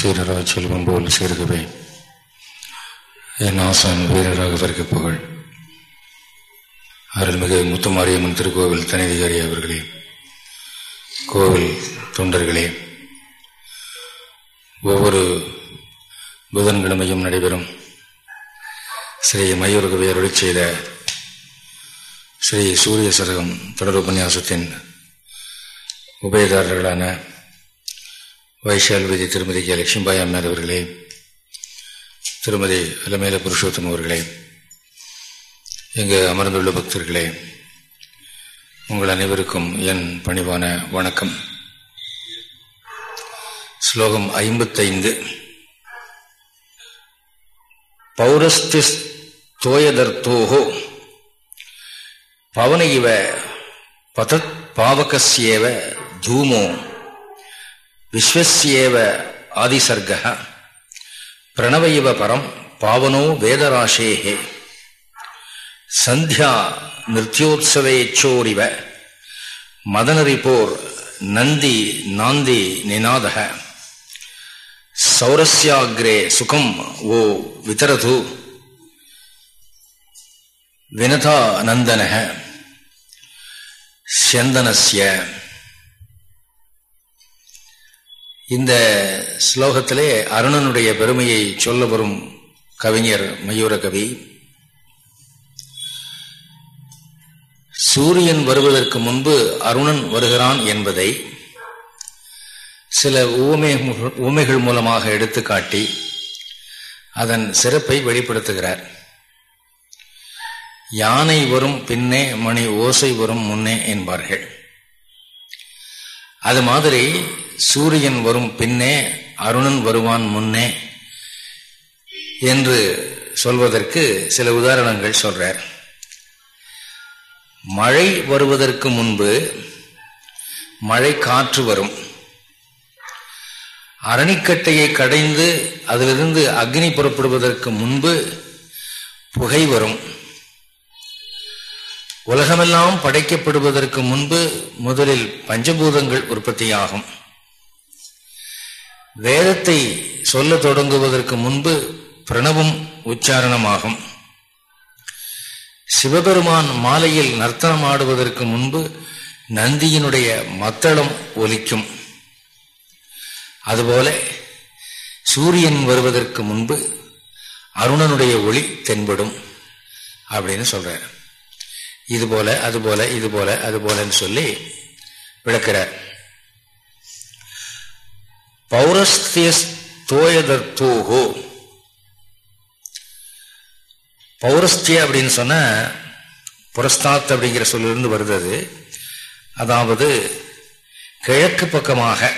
சீரரா செல்வம் போல் சீர்கவே என் ஆசான் வீரராகவருக்கு புகழ். அருள்மிகு முத்துமாரியம்மன் திருக்கோவில் தனிதிகாரி அவர்களே கோவில் தொண்டர்களே ஒவ்வொரு புதன்கிழமையும் நடைபெறும் ஸ்ரீ மயூரகவி அருளி செய்த ஸ்ரீ சூரிய சரகம் தொடர் உபன்யாசத்தின் உபயதாரர்களான வைஷால்பதி திருமதி கே. லட்சுமிபாய் அம்மாள் அவர்களே திருமதி இளமேல புருஷோத்தம் அவர்களே இங்கு அமர்ந்துள்ள பக்தர்களே உங்கள் அனைவருக்கும் என் பணிவான வணக்கம். ஸ்லோகம் ஐம்பத்தைந்து. பௌரஸ்தி தோயதர்த்தோகோ பவன இவ பதத் பாவகசியேவ தூமோ. விஸ்வசியேவ ஆதிசர்க பிரணவ பரம் பாவனோ வேதராசேகே சந்தியா நிருத்யோத்சவேச்சோரிவ மதனரிபோர் நந்தி நாந்தி நிநாதக சௌரஸ்யாகிரே சுகம் ஓ விதரது வினதா நந்தனக சந்தனஸ்ய இந்த ஸ்லோகத்திலே அருணனுடைய பெருமையை சொல்ல வரும் கவிஞர் மயூர கவி. சூரியன் வருவதற்கு முன்பு அருணன் வருகிறான் என்பதை சில ஊமை ஊமைகள் மூலமாக எடுத்துக்காட்டி அதன் சிறப்பை வெளிப்படுத்துகிறார். யானை வரும் பின்னே மணி ஓசை வரும் முன்னே என்பார்கள். அது மாதிரி சூரியன் வரும் பின்னே அருணன் வருவான் முன்னே என்று சொல்வதற்கு சில உதாரணங்கள் சொல்றார். மழை வருவதற்கு முன்பு மழை காற்று வரும். அரணிக்கட்டையை கடைந்து அதிலிருந்து அக்னி புறப்படுவதற்கு முன்பு புகை வரும். உலகமெல்லாம் படைக்கப்படுவதற்கு முன்பு முதலில் பஞ்சபூதங்கள் உற்பத்தியாகும். வேதத்தை சொல்ல தொடங்குவதற்கு முன்பு பிரணவம் உச்சாரணமாகும். சிவபெருமான் மாலையில் நர்த்தனம் ஆடுவதற்கு முன்பு நந்தியினுடைய மத்தளம் ஒலிக்கும். அதுபோல சூரியன் வருவதற்கு முன்பு அருணனுடைய ஒளி தென்படும் அப்படின்னு சொல்றார். இது போல அது போல இது போல அது போலன்னு சொல்லி விளக்கிறார். பௌரஸ்தியஸ்தோயதர்த்தோகோ பௌரஸ்திய அப்படின்னு சொன்ன புரஸ்தாத் அப்படிங்கிற சொல்லிருந்து வருது அது. அதாவது கிழக்கு பக்கமாக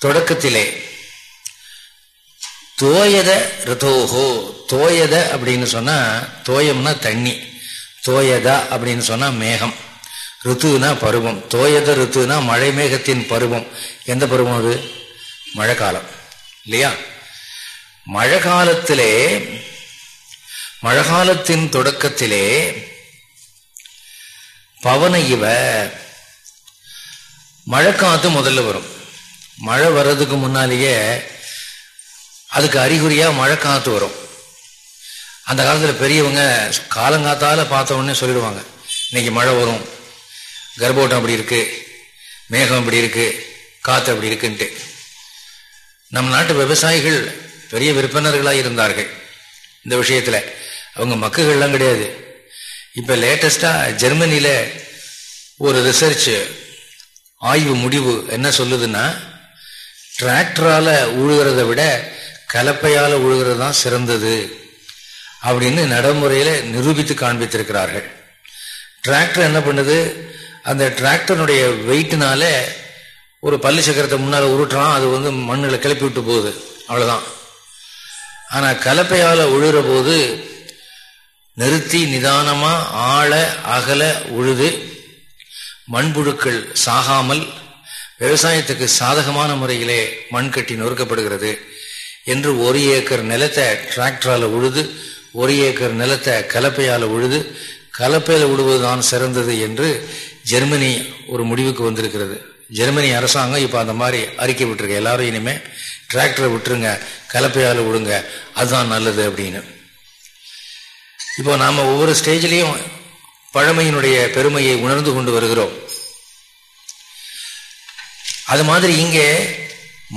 தொடக்கத்திலே தோயத ரிதோஹோ தோயத அப்படின்னு சொன்னா தோயம்னா தண்ணி. தோயதா அப்படின்னு சொன்னா மேகம். ருத்துனா பருவம். தோயத ருத்துனா மழை மேகத்தின் பருவம். எந்த பருவம் அது? மழை காலம் இல்லையா? மழை காலத்திலே மழை காலத்தின் தொடக்கத்திலே பவன இவ மழைக்காத்து முதல்ல வரும். மழை வர்றதுக்கு முன்னாலேயே அதுக்கு அறிகுறியா மழை காத்து வரும். அந்த காலத்தில் பெரியவங்க காலங்காத்தால் பார்த்த உடனே சொல்லிடுவாங்க இன்னைக்கு மழை வரும். கர்ப்போட்டம் அப்படி இருக்கு. மேகம் அப்படி இருக்கு. காற்று அப்படி இருக்குன்ட்டு. நம் நாட்டு விவசாயிகள் பெரிய விற்பனர்களாக இருந்தார்கள். இந்த விஷயத்தில் அவங்க மக்குகள்லாம் கிடையாது. இப்போ லேட்டஸ்ட்டாக ஜெர்மனியில் ஒரு ரிசர்ச் ஆய்வு முடிவு என்ன சொல்லுதுன்னா டிராக்டரால் உழுகிறத விட கலப்பையால் உழுகிறது தான் சிறந்தது. அப்படின்னு நடைமுறையில நிரூபித்து காண்பித்திருக்கிறார்கள். டிராக்டர் என்ன பண்ணுது? அந்த டிராக்டருடைய வெயிட்னால ஒரு பள்ளி சக்கரத்தை முன்னால் உருட்டுறான் அது வந்து மண்ணில் கிளப்பி விட்டு போகுது. அவ்வளோதான் ஆனால் கலப்பையால் உழுகிற போது நிறுத்தி நிதானமாக ஆழ அகல உழுது மண்புழுக்கள் சாகாமல் விவசாயத்துக்கு சாதகமான முறையிலே மண் கட்டி நொறுக்கப்படுகிறது என்று ஒரு ஏக்கர் நிலத்தை டிராக்டரால் உழுது ஒரு ஏக்கர் நிலத்தை கலப்பையால் உழுது கலப்பையில் விடுவதுதான் சிறந்தது என்று ஜெர்மனி ஒரு முடிவுக்கு வந்திருக்கிறது. ஜெர்மனி அரசாங்கம் இப்போ அந்த மாதிரி அறிக்கை விட்டுருக்க. எல்லாரும் இனிமேல் டிராக்டரை விட்டுருங்க கலப்பையால் விடுங்க அதுதான் நல்லது அப்படின்னு. இப்போ நாம் ஒவ்வொரு ஸ்டேஜ்லேயும் பழமையினுடைய பெருமையை உணர்ந்து கொண்டு வருகிறோம். அது மாதிரி இங்கே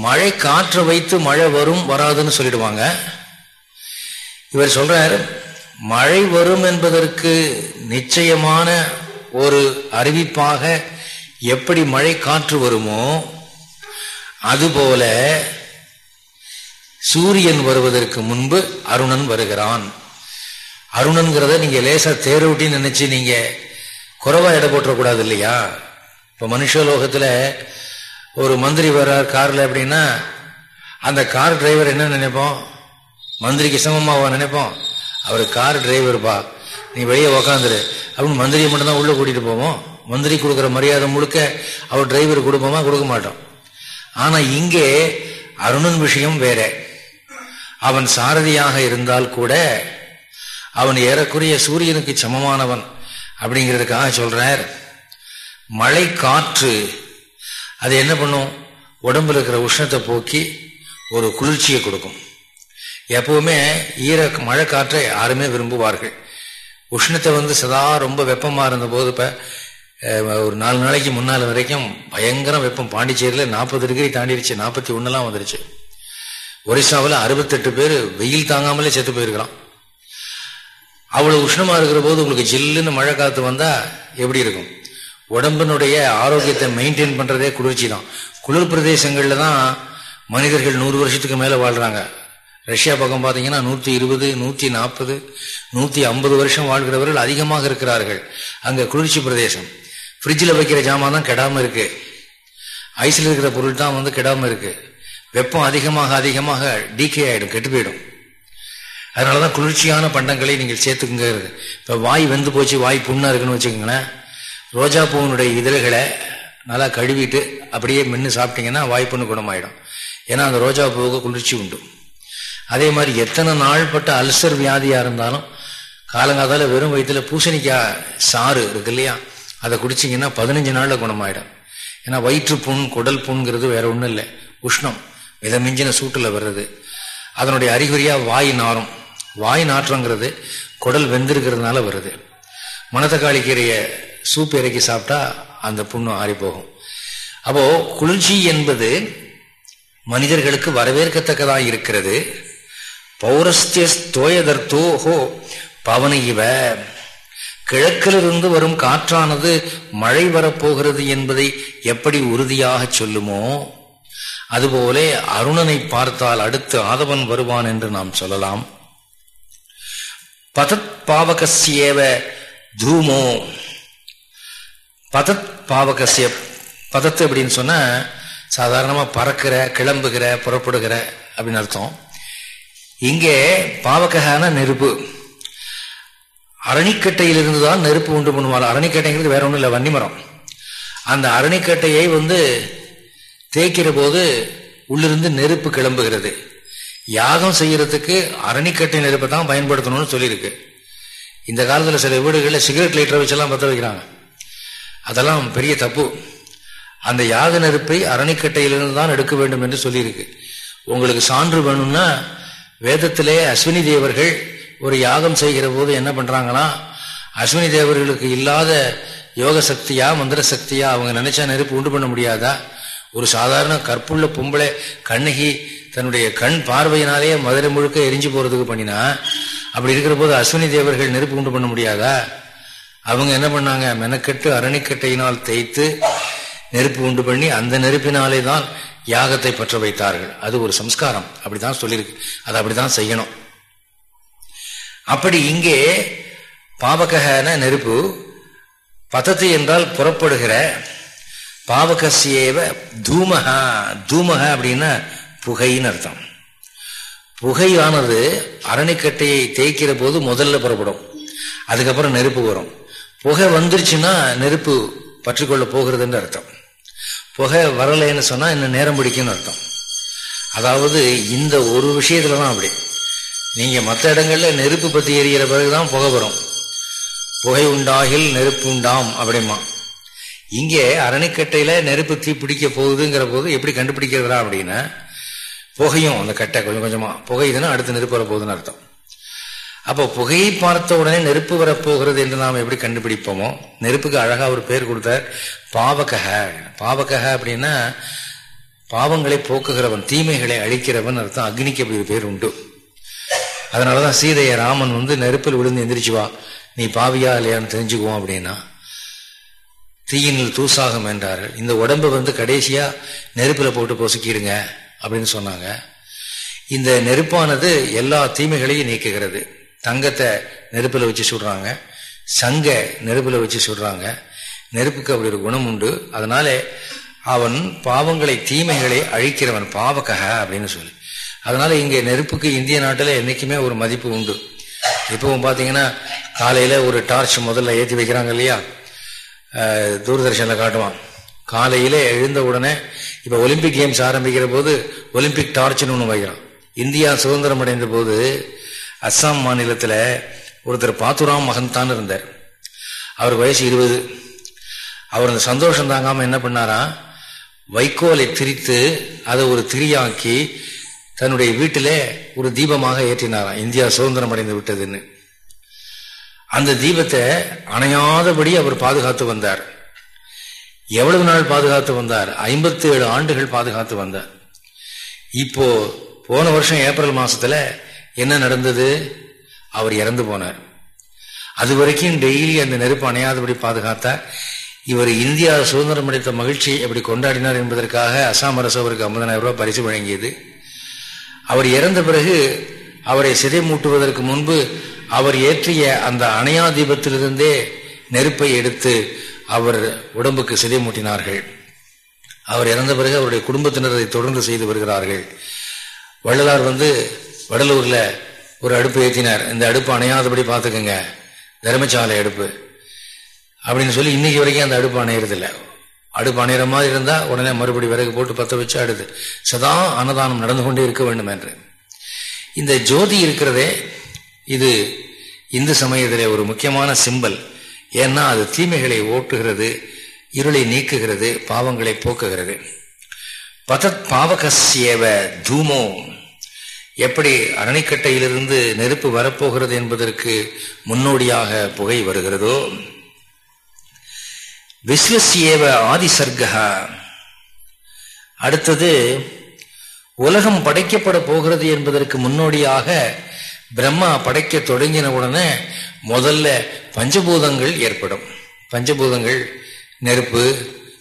மழை காற்றை வைத்து மழை வரும் வராதுன்னு சொல்லிடுவாங்க. இவர் சொல்றார் மழை வரும் என்பதற்கு நிச்சயமான ஒரு அறிவிப்பாக எப்படி மழை காற்று வருமோ அதுபோல சூரியன் வருவதற்கு முன்பு அருணன் வருகிறான். அருணன்கிறத நீங்க லேசா தேர்வுட்டின்னு நினைச்சு நீங்க குறைவா எடை போட்டுறக்கூடாது இல்லையா? இப்ப மனுஷலோகத்துல ஒரு மந்திரி வர்றார் கார்ல அப்படின்னா அந்த கார் டிரைவர் என்ன நினைப்போம்? மந்திரிக்கு சமமாவா நினைப்போம் அவர் கார் டிரைவர்ப்பா நீ வெளியே உக்காந்துரு. அப்படின்னு மந்திரியை மட்டும்தான் உள்ளே கூட்டிகிட்டு போவோம். மந்திரி கொடுக்குற மரியாதை முழுக்க அவர் டிரைவர் கொடுப்போமா கொடுக்க மாட்டோம் ஆனால் இங்கே அருணன் விஷயம் வேற. அவன் சாரதியாக இருந்தால் கூட அவன் ஏறக்குறைய சூரியனுக்கு சமமானவன் அப்படிங்கிறதுக்காக சொல்றார். மழை காற்று. அது என்ன பண்ணும்? உடம்புல இருக்கிற உஷ்ணத்தை போக்கி ஒரு குளிர்ச்சியை கொடுக்கும். எப்பவுமே ஈர மழை காற்றை யாருமே விரும்புவார்கள். உஷ்ணத்தை வந்து சதா ரொம்ப வெப்பமாக இருந்த போது இப்போ ஒரு நாலு நாளைக்கு முன்னால் வரைக்கும் பயங்கரம் வெப்பம். பாண்டிச்சேரியில் நாற்பது டிகிரி தாண்டிடுச்சு நாற்பத்தி ஒன்றுலாம் வந்துருச்சு. ஒரிசாவில் அறுபத்தெட்டு பேர் வெயில் தாங்காமலே செத்து போயிருக்கிறான். அவ்வளோ உஷ்ணமா இருக்கிற போது உங்களுக்கு ஜில்லுன்னு மழை காற்று வந்தால் எப்படி இருக்கும்? உடம்பினுடைய ஆரோக்கியத்தை மெயின்டைன் பண்ணுறதே குளிர்ச்சி தான். குளிர் பிரதேசங்களில் தான் மனிதர்கள் நூறு வருஷத்துக்கு மேலே வாழ்கிறாங்க ரஷ்யா பக்கம் பார்த்தீங்கன்னா நூற்றி இருபது நூற்றி நாற்பது நூற்றி ஐம்பது வருஷம் வாழ்கிறவர்கள் அதிகமாக இருக்கிறார்கள். அங்கே குளிர்ச்சி பிரதேசம். ஃப்ரிட்ஜில் வைக்கிற ஜாமான் தான் கெடாமல் இருக்கு. ஐஸில் இருக்கிற பொருள் தான் வந்து கெடாமல் இருக்கு. வெப்பம் அதிகமாக அதிகமாக டீகே ஆகிடும் கெட்டு போயிடும். அதனால தான் குளிர்ச்சியான பண்டங்களை நீங்கள் சேர்த்துக்குங்க இப்போ வாய் வெந்து போச்சு வாய் புண்ணாக இருக்குன்னு வச்சுக்கோங்களேன். ரோஜா பூவினுடைய இதழ்களை நல்லா கழுவிட்டு அப்படியே மென்று சாப்பிட்டீங்கன்னா வாய் புண்ணு குணமாயிடும். ஏன்னா அந்த ரோஜா பூவுக்கு குளிர்ச்சி உண்டு. அதே மாதிரி எத்தனை நாள் பட்ட அல்சர் வியாதியாக இருந்தாலும் காலங்காதால வெறும் வயிற்றுல பூசணிக்காய் சாறு இருக்கு இல்லையா? அதை குடிச்சிங்கன்னா பதினஞ்சு நாளில் குணமாயிடும். ஏன்னா வயிற்று புண் குடல் புண்ங்கிறது வேற ஒன்றும் இல்லை. உஷ்ணம் இதை மிஞ்சின சூட்டில் வர்றது. அதனுடைய அறிகுறியாக வாய் நாரும். வாய் நாற்றங்கிறது குடல் வெந்திருக்கிறதுனால வருது. மணத்தக்காளி கீரையை சூப் இறக்கி சாப்பிட்டா அந்த புண்ணு ஆறி போகும் அப்போ குளிர்ச்சி என்பது மனிதர்களுக்கு வரவேற்கத்தக்கதாக இருக்கிறது. பௌரஸ்திய தோயதர்த்தோஹோ பவன இவ. கிழக்கிலிருந்து வரும் காற்றானது மழை வரப்போகிறது என்பதை எப்படி உறுதியாக சொல்லுமோ அதுபோல அருணனை பார்த்தால் அடுத்து ஆதவன் வருவான் என்று நாம் சொல்லலாம். பதத் பாவகசியேவ தூமோ பதத் பாவகசிய பதத்து அப்படின்னு சொன்ன சாதாரணமாக பறக்கிற கிளம்புகிற புறப்படுகிற அப்படின்னு அர்த்தம். இங்கே பாவககான நெருப்பு. அரணிக்கட்டையிலிருந்து தான் நெருப்பு உண்டு பண்ணுவாள். அரணிக்கட்டைங்கிறது வேற ஒன்றும் இல்லை வன்னிமரம். அந்த அரணிக்கட்டையை வந்து தேய்க்கிற போது உள்ளிருந்து நெருப்பு கிளம்புகிறது. யாகம் செய்யறதுக்கு அரணிக்கட்டை நெருப்பை தான் பயன்படுத்தணும்னு சொல்லியிருக்கு. இந்த காலத்தில் சில வீடுகளில் சிகரெட் லைட்டரை வச்செல்லாம் பற்ற வைக்கிறாங்க. அதெல்லாம் பெரிய தப்பு. அந்த யாக நெருப்பை அரணிக்கட்டையிலிருந்து தான் எடுக்க வேண்டும் என்று சொல்லியிருக்கு. உங்களுக்கு சான்று வேணும்னா வேதத்திலே அஸ்வினி தேவர்கள் ஒரு யாகம் செய்கிற போது என்ன பண்றாங்கன்னா அஸ்வினி தேவர்களுக்கு இல்லாத யோக சக்தியா மந்திர சக்தியா அவங்க நினைச்சா நெருப்பு உண்டு பண்ண முடியாதா? ஒரு சாதாரண கற்புள்ள பொம்பளை கண்ணகி தன்னுடைய கண் பார்வையினாலேயே மதுரை முழுக்க எரிஞ்சு போறதுக்கு பண்ணினா அப்படி இருக்கிற போது அஸ்வினி தேவர்கள் நெருப்பு உண்டு பண்ண முடியாதா? அவங்க என்ன பண்ணாங்க? மெனக்கட்டு அரணிக்கட்டையினால் தேய்த்து நெருப்பு உண்டு பண்ணி அந்த நெருப்பினாலே தான் யாகத்தை பற்ற வைத்தார்கள். அது ஒரு சம்ஸ்காரம். அப்படிதான் சொல்லியிருக்கு. அதை அப்படிதான் செய்யணும். அப்படி இங்கே பாவகன நெருப்பு பதத்து என்றால் புறப்படுகிற பாவகசியேவ தூமகா தூமக அப்படின்னா புகைன்னு அர்த்தம். புகையானது அரணிக்கட்டையை தேய்க்கிற போது முதல்ல புறப்படும். அதுக்கப்புறம் நெருப்பு வரும். புகை வந்துருச்சுன்னா நெருப்பு பற்றிக்கொள்ள போகிறதுன்னு அர்த்தம். புகை வரலைன்னு சொன்னால் இன்னும் நேரம் பிடிக்கும்னு அர்த்தம். அதாவது இந்த ஒரு விஷயத்துல தான் அப்படி. நீங்கள் மற்ற இடங்களில் நெருப்பு பற்றி எரிகிற பிறகுதான் புகை வரும். புகை உண்டாகில் நெருப்பு உண்டாம் அப்படிமா. இங்கே அரணிக்கட்டையில் நெருப்பு தீ பிடிக்க போகுதுங்கிற போது எப்படி கண்டுபிடிக்கிறதா அப்படின்னா புகையும் அந்த கட்டை கொஞ்சம் கொஞ்சமாக புகையுதுன்னா அடுத்து நெருப்பு வர போகுதுன்னு அர்த்தம். அப்போ புகையை பார்த்த உடனே நெருப்பு வரப்போகிறது என்று நாம் எப்படி கண்டுபிடிப்போமோ? நெருப்புக்கு அழகாக ஒரு பேர் கொடுத்தார் பாவகக பாவகக அப்படின்னா பாவங்களை போக்குகிறவன் தீமைகளை அழிக்கிறவன் அர்த்தம் அக்னிக்கு அப்படி ஒரு பேர் உண்டு. அதனாலதான் சீதைய ராமன் வந்து நெருப்பில் விழுந்து எந்திரிச்சு வா. நீ பாவியா இல்லையான்னு தெரிஞ்சுக்குவோம் அப்படின்னா தீயினில் தூசாகம் என்றார்கள் இந்த உடம்பை வந்து கடைசியாக நெருப்பில் போட்டு பொசுக்கிடுங்க அப்படின்னு சொன்னாங்க. இந்த நெருப்பானது எல்லா தீமைகளையும் நீக்குகிறது. தங்கத்தை நெருப்பில் வச்சு சுடுறாங்க. சங்க நெருப்பில் வச்சு சுடுறாங்க. நெருப்புக்கு அப்படி ஒரு குணம் உண்டு. அதனால அவன் பாவங்களை தீமைகளை அழிக்கிறவன் பாவக்கக அப்படின்னு சொல்லி. அதனால இங்கே நெருப்புக்கு இந்திய நாட்டில் என்னைக்குமே ஒரு மதிப்பு உண்டு. இப்பவும் பார்த்தீங்கன்னா காலையில் ஒரு டார்ச் முதல்ல ஏற்றி வைக்கிறாங்க இல்லையா? தூர்தர்ஷனில் காட்டுவான். காலையில் எழுந்த உடனே இப்போ ஒலிம்பிக் கேம்ஸ் ஆரம்பிக்கிற போது ஒலிம்பிக் டார்ச்னு ஒன்று வைக்கிறான். இந்தியா சுதந்திரம் அடைந்த போது அஸ்ஸாம் மாநிலத்தில் ஒருத்தர் பாத்துராம் மகன் தான் இருந்தார். அவர் வயசு இருபது. அவர் அந்த சந்தோஷம் தாங்காமல் என்ன பண்ணாரா? வைக்கோலை திரித்து அதை ஒரு திரியாக்கி தன்னுடைய வீட்டிலே ஒரு தீபமாக ஏற்றினாராம். இந்தியா சுதந்திரம் அடைந்து விட்டதுன்னு. அந்த தீபத்தை அணையாதபடி அவர் பாதுகாத்து வந்தார். எவ்வளவு நாள் பாதுகாத்து வந்தார்? ஐம்பத்தி ஏழு ஆண்டுகள் பாதுகாத்து வந்தார். இப்போ போன வருஷம் ஏப்ரல் மாசத்துல என்ன நடந்தது? அவர் இறந்து போனார். அது வரைக்கும் டெய்லி அந்த நெருப்பு அணையாதபடி பாதுகாத்தார் இவர் இந்தியா சுதந்திரம் அடைத்த மகிழ்ச்சி எப்படி கொண்டாடினார் என்பதற்காக அசாம் அரசு அவருக்கு ஐம்பதனாயிரம் ரூபாய் பரிசு வழங்கியது. அவர் இறந்த பிறகு அவரை சிதை மூட்டுவதற்கு முன்பு அவர் ஏற்றிய அந்த அணையா தீபத்திலிருந்தே நெருப்பை எடுத்து அவர் உடம்புக்கு சிதை மூட்டினார்கள் அவர் இறந்த பிறகு அவருடைய குடும்பத்தினர் அதை தொடர்ந்து செய்து வருகிறார்கள். வள்ளலார் வந்து வடலூரில் ஒரு அடுப்பு ஏற்றினார் இந்த அடுப்பு அணையாதபடி பார்த்துக்கோங்க. தர்மசாலை அடுப்பு. அப்படின்னு சொல்லி இன்னைக்கு வரைக்கும் அந்த அடுப்பு அணையறதில்லை. அடுப்பு அணையிற மாதிரி இருந்தால் உடனே மறுபடி விறகு போட்டு பற்ற வச்சு அடுது. சதா அன்னதானம் நடந்து கொண்டே இருக்க வேண்டும் என்று. இந்த ஜோதி இருக்கிறதே இது இந்து சமயத்திலே ஒரு முக்கியமான சிம்பல் ஏன்னா அது தீமைகளை ஓட்டுகிறது இருளை நீக்குகிறது பாவங்களை போக்குகிறது. பதத் பாவகசியவ தூமோ. எப்படி அரணிக்கட்டையிலிருந்து நெருப்பு வரப்போகிறது என்பதற்கு முன்னோடியாக புகை வருகிறதோ விஸ்வசியேவ ஆதிசர்கா அடுத்தது உலகம் படைக்கப்பட போகிறது என்பதற்கு முன்னோடியாக பிரம்மா படைக்க தொடங்கின உடனே முதல்ல பஞ்சபூதங்கள் ஏற்படும். பஞ்சபூதங்கள் நெருப்பு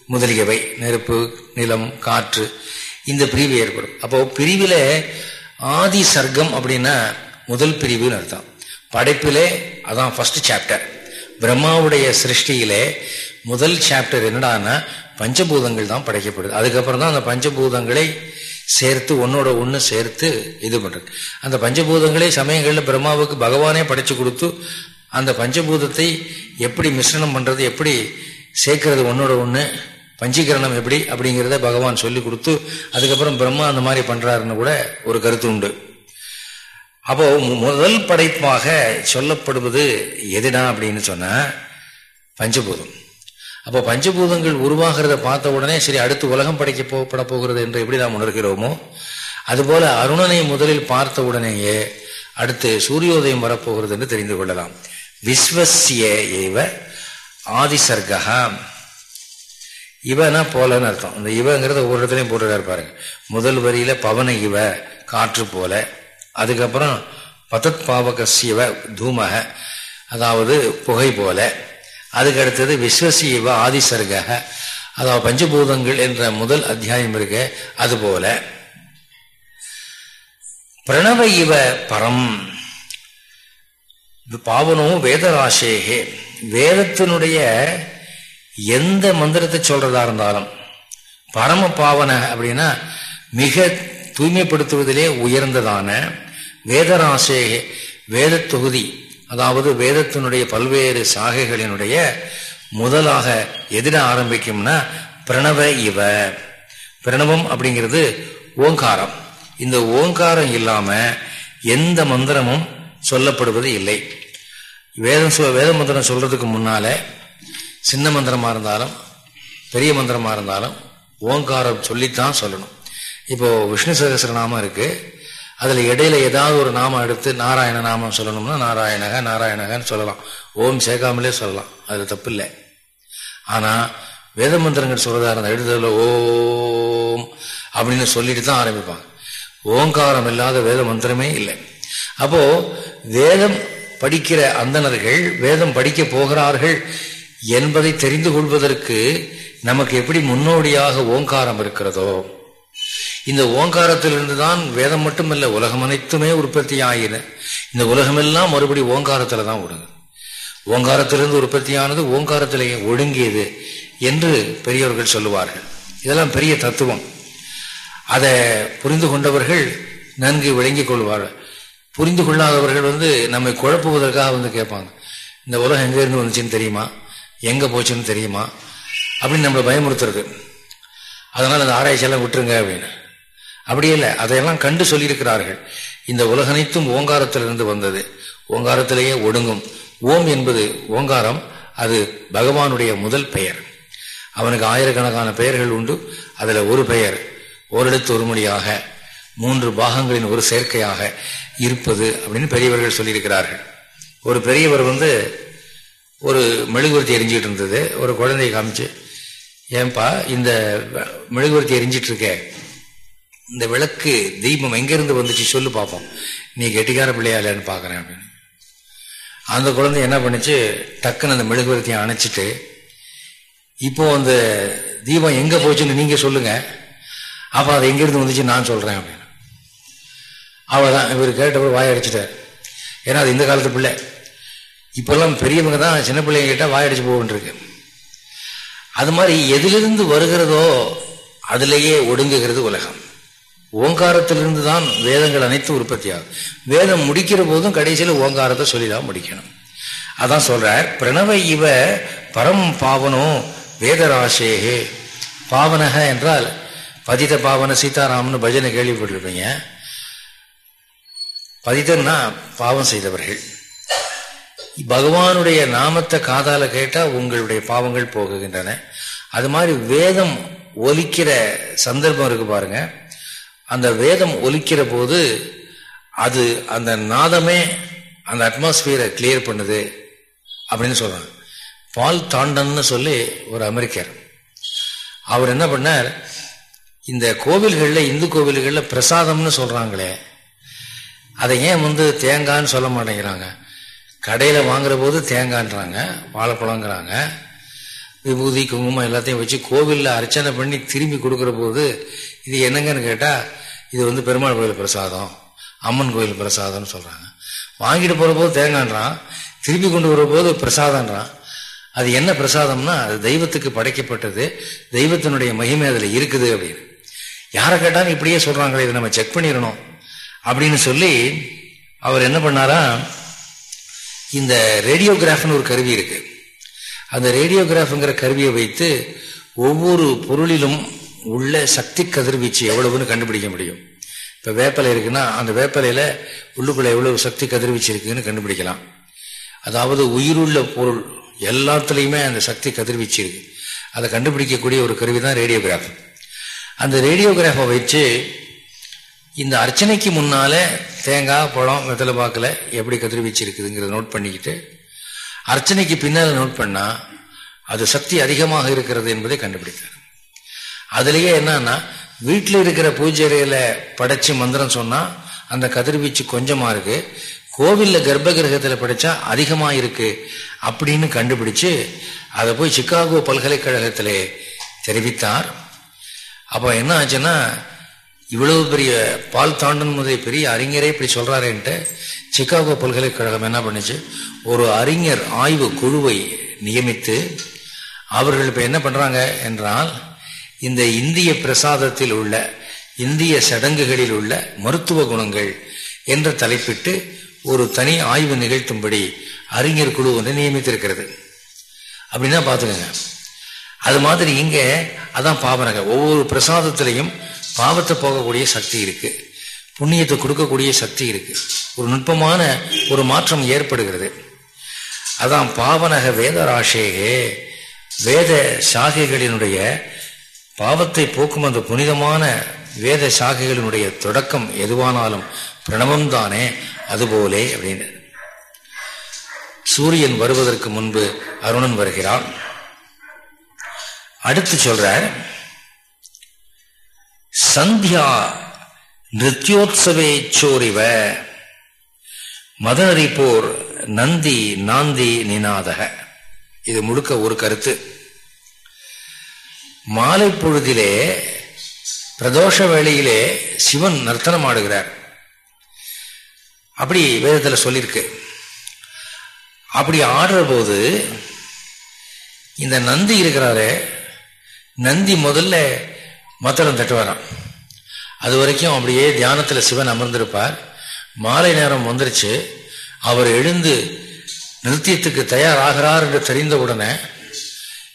முதலியவை. நெருப்பு நிலம் காற்று இந்த பிரிவு ஏற்படும். அப்போ பிரிவில் ஆதி சர்க்கம் அப்படின்னா முதல் பிரிவுன்னு அர்த்தம். படைப்பிலே அதான் ஃபர்ஸ்ட் சாப்டர் பிரம்மாவுடைய சிருஷ்டியிலே முதல் சாப்டர் என்னடான்னா பஞ்சபூதங்கள் தான் படைக்கப்படுது. அதுக்கப்புறம் தான் அந்த பஞ்சபூதங்களை சேர்த்து ஒன்னோட ஒன்று சேர்த்து இது பண்ணுறது அந்த பஞ்சபூதங்களே சமயங்களில் பிரம்மாவுக்கு பகவானே படைச்சு கொடுத்து அந்த பஞ்சபூதத்தை எப்படி மிஸ்ரணம் பண்ணுறது எப்படி சேர்க்கறது ஒன்னோட ஒன்று பஞ்சீகரணம் எப்படி அப்படிங்கிறத பகவான் சொல்லி கொடுத்து அதுக்கப்புறம் பிரம்மா அந்த மாதிரி பண்றாருன்னு கூட ஒரு கருத்து உண்டு. அப்போ முதல் படைப்பாக சொல்லப்படுவது எதுனா அப்படின்னு சொன்னா பஞ்சபூதம். அப்போ பஞ்சபூதங்கள் உருவாகிறத பார்த்த உடனே சரி அடுத்து உலகம் படைக்க போகப்பட போகிறது என்று எப்படி நாம் உணர்கிறோமோ அதுபோல அருணனை முதலில் பார்த்த உடனேயே அடுத்து சூரியோதயம் வரப்போகிறது என்று தெரிந்து கொள்ளலாம். விஸ்வசிய ஏவ ஆதிசர்கா இவனா போலன்னு அர்த்தம். இந்த இவங்கிறத ஒவ்வொரு இடத்துலையும் போட்டுருக்காரு பாருங்க. முதல் வரியில பவன இவ காற்று போல. அதுக்கப்புறம் பதத் பாவகசியவ தூமக அதாவது புகை போல. அதுக்கு அடுத்தது விஸ்வசிவ ஆதிசர்க அதாவது பஞ்சபூதங்கள் என்ற முதல் அத்தியாயம் இருக்கு. அது போல. பிரணவ இவ பரம். பாவனோ வேதராசேகே. வேதத்தினுடைய எந்த மந்திரத்தை சொல்றதா இருந்தாலும் பரம பாவனை அப்படின்னா மிக தூய்மைப்படுத்துவதிலே உயர்ந்ததான வேதராசே வேத தொகுதி அதாவது வேதத்தினுடைய பல்வேறு சாகைகளினுடைய முதலாக எதிர ஆரம்பிக்கும்னா பிரணவ இவ. பிரணவம் அப்படிங்கிறது ஓங்காரம். இந்த ஓங்காரம் இல்லாம எந்த மந்திரமும் சொல்லப்படுவது இல்லை. வேதம் வேத மந்திரம் சொல்றதுக்கு முன்னால சின்ன மந்திரமா இருந்தாலும் பெரிய மந்திரமா இருந்தாலும் ஓங்காரம் சொல்லித்தான் சொல்லணும். இப்போ விஷ்ணு சகசிரநாமம் இருக்கு. அதுல இடையில ஏதாவது ஒரு நாமம் எடுத்து நாராயண நாமம் சொல்லணும்னா நாராயணக நாராயணகன்னு சொல்லலாம். ஓம் சேர்க்காமலே சொல்லலாம். அதுல தப்பு இல்லை ஆனா வேத மந்திரங்கள் சொல்றதா இருந்தால் எழுதுல ஓம் அப்படின்னு சொல்லிட்டு தான் ஆரம்பிப்பாங்க. ஓங்காரம் இல்லாத வேத மந்திரமே இல்லை. அப்போ வேதம் படிக்கிற அந்தணர்கள் வேதம் படிக்க போகிறார்கள் என்பதை தெரிந்து கொள்வதற்கு நமக்கு எப்படி முன்னோடியாக ஓங்காரம் இருக்கிறதோ இந்த ஓங்காரத்திலிருந்து தான் வேதம் மட்டுமல்ல உலகம் அனைத்துமே உற்பத்தி ஆகின இந்த உலகமெல்லாம் மறுபடி ஓங்காரத்தில் தான் ஓடுது. ஓங்காரத்திலிருந்து உற்பத்தியானது ஓங்காரத்திலேயே ஒடுங்கியது என்று பெரியவர்கள் சொல்லுவார்கள். இதெல்லாம் பெரிய தத்துவம். அதை புரிந்து கொண்டவர்கள் நன்கு விளங்கிக் கொள்வார்கள். புரிந்து கொள்ளாதவர்கள் வந்து நம்மை குழப்புவதற்காக வந்து கேட்பாங்க. இந்த உலகம் எங்கேருந்து வந்துச்சுன்னு தெரியுமா? எங்கே போச்சுன்னு தெரியுமா? அப்படின்னு நம்மளை பயமுறுத்துறது. அதனால் அந்த ஆராய்ச்சியெல்லாம் விட்டுருங்க அப்படின்னு. அப்படி இல்லை அதையெல்லாம் கண்டு சொல்லியிருக்கிறார்கள். இந்த உலகனைத்தும் ஓங்காரத்திலிருந்து வந்தது. ஓங்காரத்திலேயே ஒடுங்கும். ஓம் என்பது ஓங்காரம் அது பகவானுடைய முதல் பெயர். அவனுக்கு ஆயிரக்கணக்கான பெயர்கள் உண்டு. அதில் ஒரு பெயர் ஓரிடத்து ஒரு மொழியாக மூன்று பாகங்களின் ஒரு சேர்க்கையாக இருப்பது அப்படின்னு பெரியவர்கள் சொல்லியிருக்கிறார்கள். ஒரு பெரியவர் வந்து ஒரு மெழுகுவர்த்தி எரிஞ்சிட்டு இருந்தது. ஒரு குழந்தையை காமிச்சு ஏன்பா இந்த மெழுகுவர்த்தி எரிஞ்சிட்டு இருக்க. இந்த விளக்கு தீபம் எங்கிருந்து வந்துச்சு சொல்லு பார்ப்போம் நீ கெட்டிக்கார பிள்ளையாலன்னு இல்லைன்னு பாக்குறேன் அப்படின்னு. அந்த குழந்தை என்ன பண்ணுச்சு டக்குன்னு அந்த மெழுகுவர்த்தியை அணைச்சிட்டு இப்போ அந்த தீபம் எங்க போச்சுன்னு நீங்க சொல்லுங்க. அப்ப அது எங்கிருந்து வந்துச்சு நான் சொல்றேன் அப்படின்னு. அவ்வளவுதான். இவர் கேட்டப்போ வாயடிச்சிட்டார். ஏன்னா அது இந்த காலத்து பிள்ளை. இப்பெல்லாம் பெரியவங்க தான் சின்ன பிள்ளைங்க கிட்ட வாயடிச்சு போகின்றிருக்கு அது மாதிரி எதிலிருந்து வருகிறதோ அதிலேயே ஒடுங்குகிறது உலகம். ஓங்காரத்திலிருந்து தான் வேதங்கள் அனைத்தும் உற்பத்தி ஆகும். வேதம் முடிக்கிற போதும் கடைசியில் ஓங்காரத்தை சொல்லிதான் முடிக்கணும். அதான் சொல்றார் பிரணவ இவ பரம் பாவனோ வேதராசேகே. பாவனக என்றால் பதித பாவன சீதாராமன் பஜனை கேள்விப்பட்டிருப்பீங்க. பதிதன்னா பாவம் செய்தவர்கள். பகவானுடைய நாமத்தை காதால கேட்டா உங்களுடைய பாவங்கள் போகுகின்றன. அது மாதிரி வேதம் ஒலிக்கிற சந்தர்ப்பம் இருக்கு பாருங்க. அந்த வேதம் ஒலிக்கிற போது அது அந்த நாதமே அந்த அட்மாஸ்பியரை கிளியர் பண்ணுது அப்படின்னு சொல்றாங்க. பால் தாண்டன்னு சொல்லி ஒரு அமெரிக்கர். அவர் என்ன பண்ணார்? இந்த கோவில்களில் இந்து கோவில்களில் பிரசாதம்னு சொல்றாங்களே. அதை ஏன் வந்து தேங்கான்னு சொல்ல மாட்டேங்கிறாங்க? கடையில் வாங்குற போது தேங்கான்றாங்க வாழைப்பழங்கிறாங்க விபூதி குங்குமம் எல்லாத்தையும் வச்சு கோவிலில் அர்ச்சனை பண்ணி திரும்பி கொடுக்குற போது இது என்னங்கன்னு கேட்டால் இது வந்து பெருமாள் கோயில் பிரசாதம் அம்மன் கோயில் பிரசாதம்னு சொல்கிறாங்க வாங்கிட்டு போகிற போது தேங்கான்றான் திருப்பி கொண்டு வர போது பிரசாதம்ன்றான். அது என்ன பிரசாதம்னா அது தெய்வத்துக்கு படைக்கப்பட்டது தெய்வத்தினுடைய மகிமை அதில் இருக்குது அப்படின்னு. யாரை கேட்டாலும் இப்படியே சொல்கிறாங்களே இதை நம்ம செக் பண்ணிடணும் அப்படின்னு சொல்லி அவர் என்ன பண்ணாரா இந்த ரேடியோகிராஃப்னு ஒரு கருவி இருக்கு. அந்த ரேடியோகிராஃப்ங்கிற கருவியை வைத்து ஒவ்வொரு பொருளிலும் உள்ள சக்தி கதிர்வீச்சு எவ்வளவுன்னு கண்டுபிடிக்க முடியும். இப்போ வேப்பலை இருக்குன்னா அந்த வேப்பலையில உள்ளுக்குள்ள எவ்வளவு சக்தி கதிர்வீச்சு இருக்குன்னு கண்டுபிடிக்கலாம். அதாவது உயிருள்ள பொருள் எல்லாத்துலேயுமே அந்த சக்தி கதிர்வீச்சு இருக்கு. அதை கண்டுபிடிக்கக்கூடிய ஒரு கருவி தான் ரேடியோகிராஃப். அந்த ரேடியோகிராஃபை வச்சு இந்த அர்ச்சனைக்கு முன்னால தேங்காய் பழம் வெத்தலை பாக்கில் எப்படி கதிர்வீச்சு இருக்குதுங்கிறத நோட் பண்ணிக்கிட்டு அர்ச்சனைக்கு பின்னால் நோட் பண்ணா அது சக்தி அதிகமாக இருக்கிறது என்பதை கண்டுபிடித்தார் அதுலேயே என்னன்னா வீட்டில் இருக்கிற பூஜை படைச்சு மந்திரம் சொன்னா அந்த கதிர்வீச்சு கொஞ்சமா இருக்கு. கோவில்ல கர்ப்ப கிரகத்தில் படிச்சா அதிகமா இருக்கு அப்படின்னு கண்டுபிடிச்சு அதை போய் சிக்காகோ பல்கலைக்கழகத்திலே தெரிவித்தார். அப்போ என்ன ஆச்சுன்னா இவ்வளவு பெரிய பால் தாண்டன் முதல் பெரிய அறிஞரே இப்படி சொல்றாருன்ட்டு சிக்காகோ பல்கலைக்கழகம் என்ன பண்ணுச்சு? ஒரு அறிஞர் ஆய்வு குழுவை நியமித்து அவர்கள் இப்ப என்ன பண்றாங்க என்றால் இந்த இந்திய பிரசாதத்தில் உள்ள இந்திய சடங்குகளில் உள்ள மருத்துவ குணங்கள் என்ற தலைப்பிட்டு ஒரு தனி ஆய்வு நிகழ்த்தும்படி அறிஞர் குழு ஒன்று நியமித்திருக்கிறது. அப்படின்னா பார்த்துக்கோங்க. அது மாதிரி இங்க அதான் பாவனங்க ஒவ்வொரு பிரசாதத்திலையும் பாவத்தை போகக்கூடிய சக்தி இருக்கு. புண்ணியத்தை கொடுக்கக்கூடிய சக்தி இருக்கு. ஒரு நுட்பமான ஒரு மாற்றம் ஏற்படுகிறது. அதான் பாவனக வேதராசேகே வேத சாகைகளினுடைய பாவத்தை போக்கும் அந்த புனிதமான வேத சாகைகளினுடைய தொடக்கம் எதுவானாலும் பிரணவம் தானே அதுபோலே அப்படின்னு. சூரியன் வருவதற்கு முன்பு அருணன் வருகிறான். அடுத்து சொல்ற சந்தியா நிருத்யோத்சவே சோரிவ. மதனரிப்போர் நந்தி நாந்தி நினாதக. இது முழுக்க ஒரு கருத்து. மாலை பொழுதிலே பிரதோஷ வேளையிலே சிவன் நர்த்தனம் ஆடுகிறார். அப்படி வேதத்தில் சொல்லியிருக்கு. அப்படி ஆடுற போது இந்த நந்தி இருக்கிறாரு நந்தி முதல்ல மத்தளம் தட்டுவாராம். அது வரைக்கும் அப்படியே தியானத்தில் சிவன் அமர்ந்திருப்பார். மாலை நேரம் வந்துருச்சு. அவர் எழுந்து நிறுத்தியத்துக்கு தயாராகிறார் என்று தெரிந்தவுடனே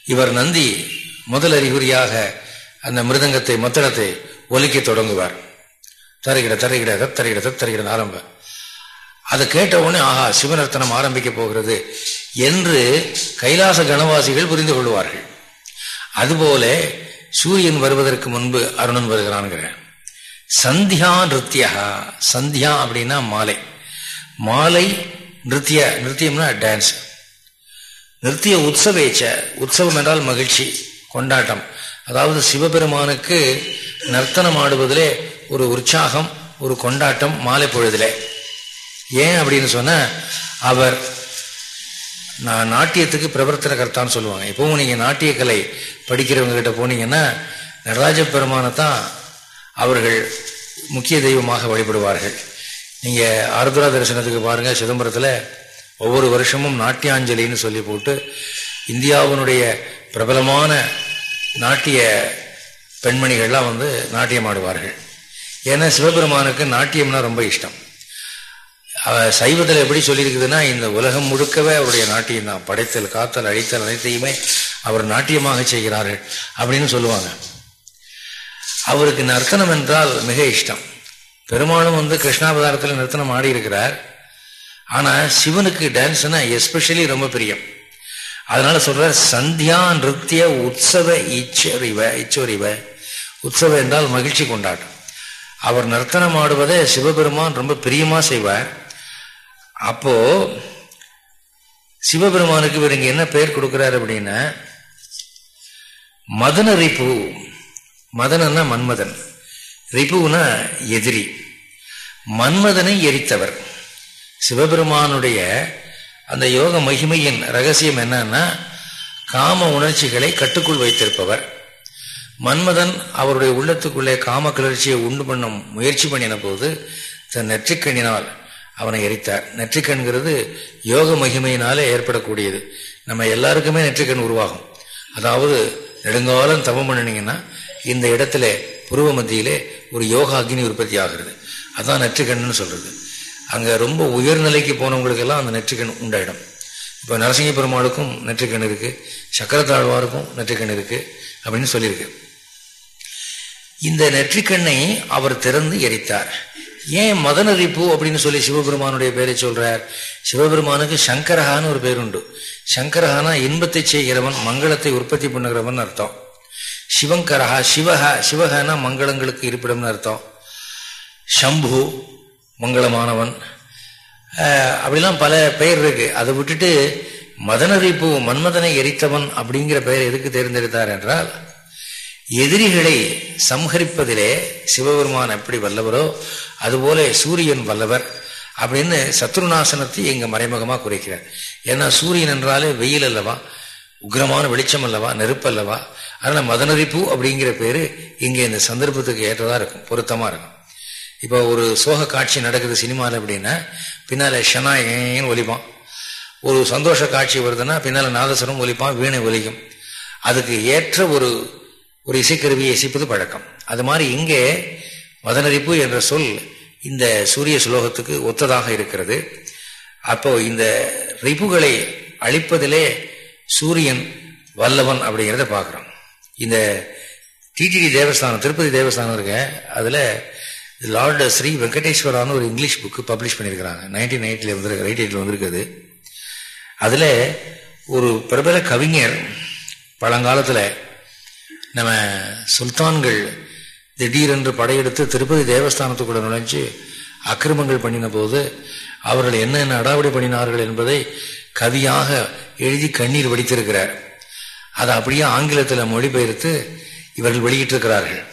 இவர் நந்தி முதல் அறிகுறியாக அந்த மிருதங்கத்தை மத்தளத்தை ஒலிக்க தொடங்குவார். தருகிட தருகிட தத்தருகிட தத்தருகிட ஆரம்ப. அதை கேட்ட உடனே ஆஹா சிவநர்த்தனம் ஆரம்பிக்க போகிறது என்று கைலாச கணவாசிகள் புரிந்து கொள்வார்கள். அதுபோல சூரியன் வருவதற்கு முன்பு அருணன் வருகிறான்கிற சந்தியா நிருத்தியா சந்தியா அப்படின்னா மாலை. மாலை நிருத்திய நிருத்தியம்னா டான்ஸ் நிருத்திய உற்சவேச்ச உற்சவம் என்றால் மகிழ்ச்சி கொண்டாட்டம். அதாவது சிவபெருமானுக்கு நர்த்தனம் ஆடுவதிலே ஒரு உற்சாகம் ஒரு கொண்டாட்டம் மாலை பொழுதிலே. ஏன் அப்படின்னு சொன்ன அவர் நான் நாட்டியத்துக்கு பிரவர்த்தன கர்த்தான்னு சொல்லுவாங்க. இப்பவும் நீங்கள் நாட்டிய கலை படிக்கிறவங்க கிட்ட போனீங்கன்னா நடராஜ பெருமானை தான் அவர்கள் முக்கிய தெய்வமாக வழிபடுவார்கள். நீங்கள் ஆர்துரா தரிசனத்துக்கு பாருங்கள் சிதம்பரத்தில் ஒவ்வொரு வருஷமும் நாட்டியாஞ்சலின்னு சொல்லி போட்டு இந்தியாவினுடைய பிரபலமான நாட்டிய பெண்மணிகள்லாம் வந்து நாட்டியம் ஆடுவார்கள். ஏன்னா சிவபெருமானுக்கு நாட்டியம்னா ரொம்ப இஷ்டம். சைவத்தில் எப்படி சொல்லியிருக்குதுன்னா இந்த உலகம் முழுக்கவே அவருடைய நாட்டியம் தான். படைத்தல் காத்தல் அழித்தல் அனைத்தையுமே அவர் நாட்டியமாக செய்கிறார்கள் அப்படின்னு சொல்லுவாங்க. அவருக்கு நர்த்தனம் என்றால் மிக இஷ்டம். பெருமாளும் வந்து கிருஷ்ணாவதாரத்தில் நர்த்தனம் ஆடி இருக்கிறார் ஆனால் சிவனுக்கு டான்ஸ்னா எஸ்பெஷலி ரொம்ப பிரியம். அதனால சொல்ற சந்தியா நிருத்திய உற்சவ இச்சரிவ இச்சோரிவ உற்சவ என்றால் மகிழ்ச்சி கொண்டாட்டம். அவர் நர்த்தனம் ஆடுவதை சிவபெருமான் ரொம்ப பிரியமா செய்வார். அப்போ சிவபெருமானுக்கு இவர் இங்க என்ன பெயர் கொடுக்கிறார் அப்படின்னா மதன ரிப்பு மதனன்னா மன்மதன். ரிப்புனா எதிரி. மன்மதனை எரித்தவர். சிவபெருமானுடைய அந்த யோக மகிமையின் ரகசியம் என்னன்னா காம உணர்ச்சிகளை கட்டுக்குள் வைத்திருப்பவர். மன்மதன் அவருடைய உள்ளத்துக்குள்ளே காம கிளர்ச்சியை உண்டு பண்ண முயற்சி பண்ணின போது தன் நெற்றிக்கண்ணினால் அவனை எரித்தார். நெற்றிக்கண்கிறது யோக மகிமையினாலே ஏற்படக்கூடியது. நம்ம எல்லாருக்குமே நெற்றிக்கண் உருவாகும். அதாவது நெடுங்காலம் தவம் பண்ணினீங்கன்னா இந்த இடத்துல புருவ மத்தியிலே ஒரு யோகா அக்னி உற்பத்தி ஆகிறது. அதான் நெற்றிக்கண்ணுன்னு சொல்றது. அங்க ரொம்ப உயர்நிலைக்கு போனவங்களுக்கெல்லாம் அந்த நெற்றிக்கண் உண்டாயிடும். இப்போ நரசிங்க பெருமாளுக்கும் நெற்றிக்கண் இருக்கு. சக்கரத்தாழ்வாருக்கும் நெற்றிக்கண் இருக்கு அப்படின்னு சொல்லியிருக்கு. இந்த நெற்றிக்கண்ணை அவர் திறந்து எரித்தார். ஏன் மதனரிப்பு அப்படின்னு சொல்லி சிவபெருமானுடைய பேரை சொல்றார்? சிவபெருமானுக்கு சங்கரஹான்னு ஒரு பேருண்டு. சங்கரஹானா இன்பத்தை செய்கிறவன் மங்களத்தை உற்பத்தி பண்ணுகிறவன் அர்த்தம். சிவங்கரஹா சிவஹா சிவஹானா மங்களங்களுக்கு இருப்பிடம்னு அர்த்தம். சம்பு மங்களமானவன். அப்படிலாம் பல பெயர் இருக்கு. அதை விட்டுட்டு மதனரிப்பு மன்மதனை எரித்தவன் அப்படிங்கிற பெயர் எதுக்கு தேர்ந்தெடுத்தார் என்றால் எதிரிகளை சம்ஹரிப்பதிலே சிவபெருமான் எப்படி வல்லவரோ அதுபோல சூரியன் வல்லவர் அப்படின்னு சத்ருநாசனத்தை இங்க மறைமுகமா குறைக்கிறார். ஏன்னா சூரியன் என்றாலே வெயில் அல்லவா? உக்ரமான வெளிச்சம் அல்லவா? நெருப்பு அல்லவா? அதனால மதனரிப்பு அப்படிங்கிற பேரு இங்க இந்த சந்தர்ப்பத்துக்கு ஏற்றதா இருக்கும் பொருத்தமா இருக்கும். இப்போ ஒரு சோக காட்சி நடக்குது சினிமாவில் அப்படின்னா பின்னால ஷனா ஒலிப்பான். ஒரு சந்தோஷ காட்சி வருதுன்னா பின்னால நாதஸ்வரம் ஒலிப்பான் வீணை ஒலிக்கும். அதுக்கு ஏற்ற ஒரு ஒரு இசைக்கருவியை இசைப்பது பழக்கம். அது மாதிரி இங்கே மதனரிப்பு என்ற சொல் இந்த சூரிய சுலோகத்துக்கு ஒத்ததாக இருக்கிறது. அப்போ இந்த ரிப்புகளை அழிப்பதிலே சூரியன் வல்லவன் அப்படிங்கிறத பார்க்குறோம். இந்த டிடிடி தேவஸ்தானம் திருப்பதி தேவஸ்தானம் இருக்க அதில் லார்டு ஸ்ரீ வெங்கடேஸ்வரான்னு ஒரு இங்கிலீஷ் புக்கு பப்ளிஷ் பண்ணியிருக்கிறாங்க. நைன்டீன் எயிட்டில் வந்துருக்கு ரைட் எயிட்டில் வந்திருக்குது. அதில் ஒரு பிரபல கவிஞர் பழங்காலத்தில் நம்ம சுல்தான்கள் திடீரென்று படையெடுத்து திருப்பதி தேவஸ்தானத்துக்குள்ள நுழைஞ்சு அக்கிரமங்கள் பண்ணின போது அவர்கள் என்னென்ன அடாவடி பண்ணினார்கள் என்பதை கவியாக எழுதி கண்ணீர் வடித்திருக்கிறார். அதை அப்படியே ஆங்கிலத்தில் மொழிபெயர்த்து இவர்கள் வெளியிட்டிருக்கிறார்கள்.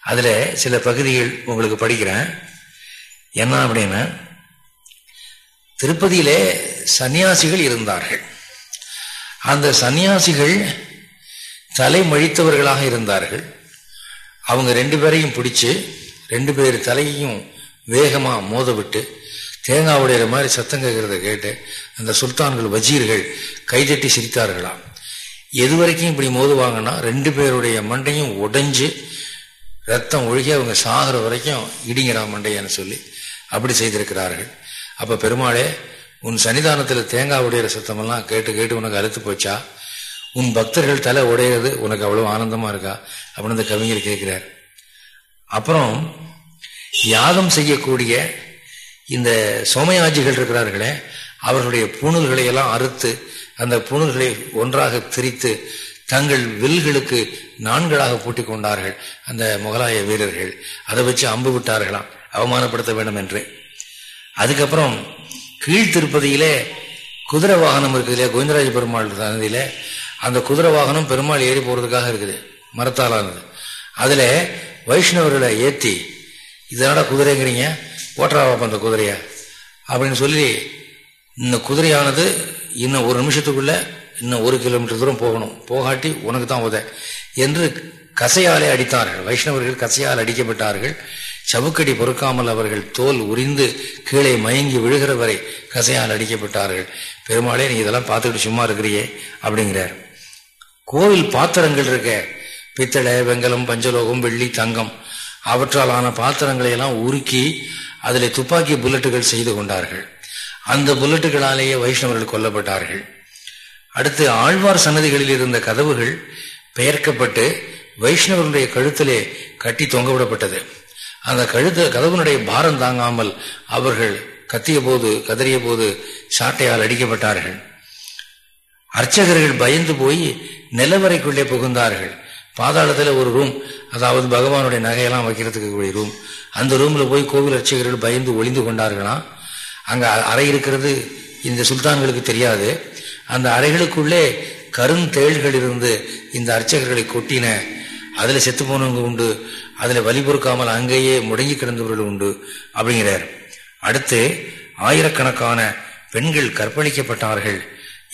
அதில் சில பகுதிகள் உங்களுக்கு படிக்கிறேன். என்ன அப்படின்னா திருப்பதியிலே சன்னியாசிகள் இருந்தார்கள். அந்த சன்னியாசிகள் தலை மழித்தவர்களாக இருந்தார்கள். அவங்க ரெண்டு பேரையும் பிடிச்சு ரெண்டு பேர் தலையையும் வேகமாக மோத விட்டு தேங்காய் உடையிற மாதிரி சத்தம் கேட்கறத கேட்டு அந்த சுல்தான்கள் வஜீர்கள் கைதட்டி சிரித்தார்களாம். எது வரைக்கும் இப்படி மோதுவாங்கன்னா ரெண்டு பேருடைய மண்டையும் உடைஞ்சு ரத்தம் ஒழுகி அவங்க சாகிற வரைக்கும் இடிங்கிறா மண்டையன்னு சொல்லி அப்படி செய்திருக்கிறார்கள். அப்போ பெருமாளே உன் சன்னிதானத்தில் தேங்காய் உடையிற சத்தமெல்லாம் கேட்டு கேட்டு உனக்கு அழுத்து போச்சா? உன் பக்தர்கள் தலை உடையிறது உனக்கு அவ்வளவு ஆனந்தமா இருக்கா? அப்படின்னு இந்த கவிஞர் கேட்கிறார். அப்புறம் யாகம் செய்யக்கூடிய இந்த சோமயாஜிகள் இருக்கிறார்களே அவர்களுடைய புணல்களை எல்லாம் அறுத்து அந்த புணல்களை ஒன்றாக திரித்து தங்கள் வில்களுக்கு நான்களாக பூட்டி கொண்டார்கள் அந்த முகலாய வீரர்கள். அதை வச்சு அம்பு விட்டார்களாம். அவமானப்படுத்த வேண்டும் என்று. அதுக்கப்புறம் கீழ்த்திருப்பதியிலே குதிரை வாகனம் இருக்குது இல்லையா கோவிந்தராஜ பெருமாள் சன்னதியில அந்த குதிரை வாகனம் பெருமாள் ஏறி போறதுக்காக இருக்குது மரத்தாலானது. அதுல வைஷ்ணவர்களை ஏத்தி இதனோட குதிரைங்கிறீங்க? ஓட்டுறாவா அந்த குதிரைய அப்படின்னு சொல்லி இந்த குதிரையானது இன்னும் ஒரு நிமிஷத்துக்குள்ள இன்னும் ஒரு கிலோமீட்டர் தூரம் போகணும். போகாட்டி உனக்கு தான் உத என்று கசையாலே அடித்தார்கள். வைஷ்ணவர்கள் கசையால் அடிக்கப்பட்டார்கள். சவுக்கடி பொறுக்காமல் அவர்கள் தோல் உரிந்து கீழே மயங்கி விழுகிற வரை கசையால் அடிக்கப்பட்டார்கள். பெருமாளே நீ இதெல்லாம் பார்த்துக்கிட்டு சும்மா இருக்கிறியே அப்படிங்கிறார். கோவில் பாத்திரங்கள் இருக்க. பித்தளை வெங்கலம் பஞ்சலோகம் வெள்ளி தங்கம். அவற்றால் ஆன பாத்திரங்களை எல்லாம் உருக்கி அதில் துப்பாக்கி புல்லட்டுகள் செய்து கொண்டார்கள். அந்த புல்லட்டுகளாலேயே வைஷ்ணவர்கள் கொல்லப்பட்டார்கள். அடுத்து ஆழ்வார் சன்னதிகளில் இருந்த கதவுகள் பெயர்க்கப்பட்டு வைஷ்ணவருடைய கழுத்திலே கட்டி தொங்கவிடப்பட்டது. அந்த கழுத்து கதவுனுடைய பாரம் தாங்காமல் அவர்கள் கத்திய போது கதறிய போது சாட்டையால் அடிக்கப்பட்டார்கள். அர்ச்சகர்கள் பயந்து போய் நிலவரைக்குள்ளே புகுந்தார்கள். பாதாளத்தில் ஒரு ரூம் அதாவது பகவானுடைய நகையெல்லாம் வைக்கிறதுக்கு கூடிய ரூம் அந்த ரூமில் போய் கோவில் அர்ச்சகர்கள் பயந்து ஒளிந்து கொண்டார்களாம். அங்கே அறை இருக்கிறது இந்த சுல்தான்களுக்கு தெரியாது. அந்த அறைகளுக்குள்ளே கருந்தேள்கள் இருந்து இந்த அர்ச்சகர்களை கொட்டின அதில் செத்து போனவங்க உண்டு அதில் வலி பொறுக்காமல் அங்கேயே முடங்கி கிடந்தவர்கள் உண்டு அப்படிங்கிறார். அடுத்து ஆயிரக்கணக்கான பெண்கள் கற்பழிக்கப்பட்டார்கள்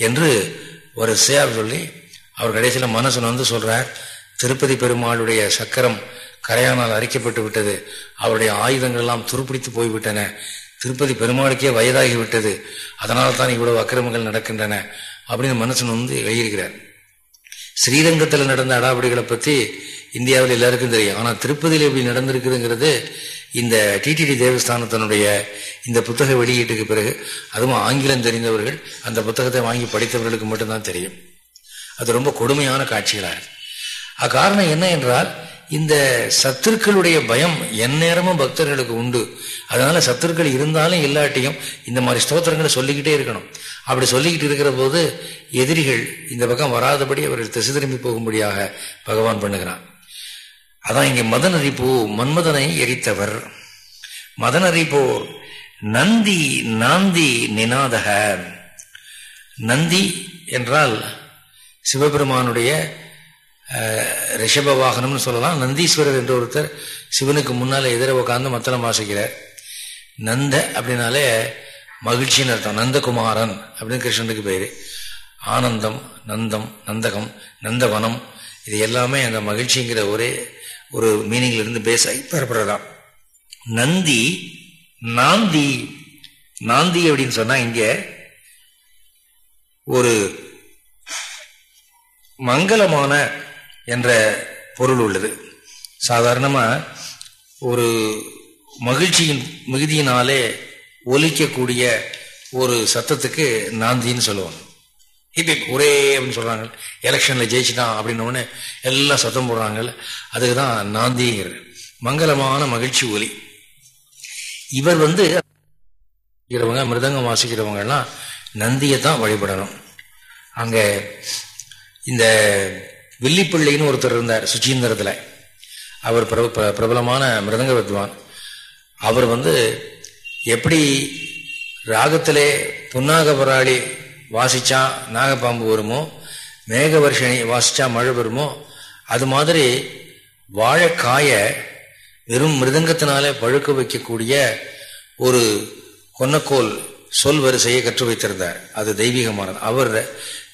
என்று ஒரு சொல்லி அவர் கடைசியில் மனசு வந்து சொல்றார் திருப்பதி பெருமாளுடைய சக்கரம் கரையானால் அரிக்கப்பட்டு விட்டது. அவருடைய ஆயுதங்கள் எல்லாம் துருப்பிடித்து போய்விட்டன. திருப்பதி பெருமாளுக்கே வயதாகி விட்டது. அதனால தான் இவ்வளவு அக்கிரமங்கள் நடக்கின்றன. அப்படின்னு மனசன் வந்து எழுதியிருக்கிறார் ஸ்ரீரங்கத்தில் நடந்த அடாவடிகளை பத்தி இந்தியாவில் எல்லாருக்கும் தெரியும். ஆனால் திருப்பதியில் எப்படி நடந்திருக்குதுங்கிறது இந்த டிடிடி தேவஸ்தானத்தினுடைய இந்த புத்தக வெளியீட்டுக்கு பிறகு அதுவும் ஆங்கிலம் தெரிந்தவர்கள் அந்த புத்தகத்தை வாங்கி படித்தவர்களுக்கு மட்டும்தான் தெரியும். அது ரொம்ப கொடுமையான காட்சிகளாக அக்காரணம் என்ன என்றால் இந்த சத்துருக்களுடைய பயம் எந்நேரமும் பக்தர்களுக்கு உண்டு. அதனால சத்துருக்கள் இருந்தாலும் இல்லாட்டியும் இந்த மாதிரி ஸ்தோத்திரங்களை சொல்லிக்கிட்டே இருக்கணும். அப்படி சொல்லிக்கிட்டு இருக்கிற போது எதிரிகள் இந்த பக்கம் வராதபடி அவர்கள் திசை திரும்பி போகும்படியாக பகவான் பண்ணுகிறான். அதான் இங்க மதனரிப்போ மன்மதனை எரித்தவர். மதனரிப்போ நந்தி நாந்தி நினாதக. நந்தி என்றால் சிவபெருமானுடைய ரிஷப வாகனம்னு சொல்லலாம். நந்தீஸ்வரர் என்ற ஒருத்தர் சிவனுக்கு முன்னால் எதிர உட்காந்து மத்தளம் வாசிக்கிறார். நந்த அப்படின்னாலே மகிழ்ச்சின்னு அர்த்தம். நந்தகுமாரன் அப்படின்னு கிருஷ்ணனுக்கு பேர். ஆனந்தம் நந்தம் நந்தகம் நந்தவனம் இது எல்லாமே அந்த மகிழ்ச்சிங்கிற ஒரே ஒரு மீனிங்ல இருந்து பேஸ் ஆகி பெறப்படுறதாம். நந்தி நாந்தி நாந்தி அப்படின்னு சொன்னா இங்க ஒரு மங்களமான என்ற பொருள் உள்ளது. சாதாரணமா ஒரு மகிழ்ச்சியின் மிகுதியினாலே ஒலிக்கக்கூடிய ஒரு சத்தத்துக்கு நாந்தின்னு சொல்லுவாங்க. இப்ப ஒரே அப்படின்னு சொல்கிறாங்க எலெக்ஷனில் ஜெயிச்சுட்டான் அப்படின்னோடனே எல்லாம் சத்தம் போடுறாங்கல்ல. அதுக்கு தான் நாந்திங்கிறது. மங்களமான மகிழ்ச்சி ஒலி. இவர் வந்து மிருதங்கம் வாசிக்கிறவங்க எல்லாம் நந்தியை தான் வழிபடணும். அங்கே இந்த வில்லிப்பிள்ளைன்னு ஒருத்தர் இருந்தார் சுச்சீந்திரத்தில். அவர் பிரபலமான மிருதங்க வித்வான். அவர் வந்து எப்படி ராகத்திலே புன்னாகபராளி வாசிச்சா நாகப்பாம்பு வருமோ? மேக வருஷனி வாசிச்சா மழை வருமோ அது மாதிரி வாழைக்காய வெறும் மிருதங்கத்தினால பழுக்க வைக்கக்கூடிய ஒரு கொன்னக்கோல் சொல் வரிசையை கற்று வைத்திருந்தார். அது தெய்வீகமானது. அவர்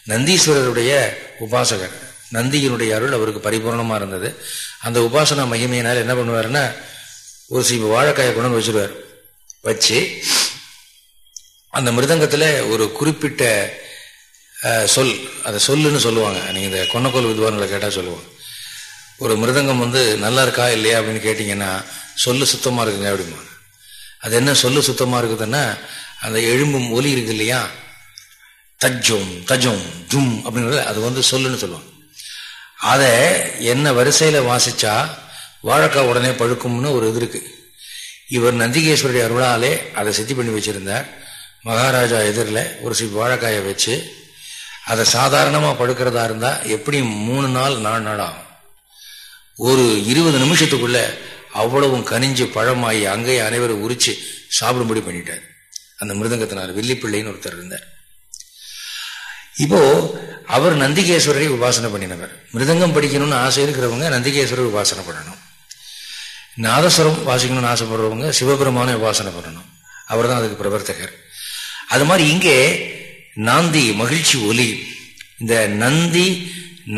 நந்தீஸ்வரருடைய உபாசகர். நந்தியினுடைய அருள் அவருக்கு பரிபூர்ணமா இருந்தது. அந்த உபாசனா மகிமையினால் என்ன பண்ணுவாருன்னா ஒரு சிபி வாழைக்காயை கொண்டு வச்சிருவார். வச்சு அந்த மிருதங்கத்தில் ஒரு குறிப்பிட்ட சொல். அதை சொல்லுன்னு சொல்லுவாங்க. நீங்கள் இந்த கொன்னக்கோல் வித்வான்களை கேட்டால் சொல்லுவாங்க. ஒரு மிருதங்கம் வந்து நல்லா இருக்கா இல்லையா அப்படின்னு கேட்டிங்கன்னா சொல்லு சுத்தமாக இருக்குங்க அப்படிமா அது என்ன சொல்லு சுத்தமாக இருக்குதுன்னா அந்த எழும்பும் ஒலி இருக்கு இல்லையா? தஜ்ஜோம் தஜோம் ஜும் அப்படிங்கிறது அது வந்து சொல்லுன்னு சொல்லுவாங்க. அதை என்ன வரிசையில் வாசிச்சா வாழைக்காய் உடனே பழுக்கும்னு ஒரு இது இருக்கு. இவர் நந்திகேஸ்வருடைய அருளாலே அதை சித்தி பண்ணி வச்சிருந்தார். மகாராஜா எதிரில் ஒரு சி வாழைக்காயை வச்சு அதை சாதாரணமாக படுக்கிறதா இருந்தால் எப்படி மூணு நாள் நாலு நாள் ஆகும்? ஒரு இருபது நிமிஷத்துக்குள்ள அவ்வளவும் கனிஞ்சு பழமாயி அங்கேயே அனைவரும் உரிச்சு சாப்பிடும்படி பண்ணிட்டார். அந்த மிருதங்கத்தினார் வில்லிப்பிள்ளைன்னு ஒருத்தர் இருந்தார். இப்போ அவர் நந்திகேஸ்வரரை உபாசனை பண்ணினவர். மிருதங்கம் படிக்கணும்னு ஆசை இருக்கிறவங்க நந்திகேஸ்வரர் உபாசனை பண்ணணும். நாதஸ்வரம் வாசிக்கணும்னு ஆசைப்படுறவங்க சிவபெருமான உபாசனை பண்ணணும். அவர் தான் அதுக்கு பிரவர்த்தகர். அது மாதிரி இங்கே நாந்தி மகிழ்ச்சி ஒலி இந்த நந்தி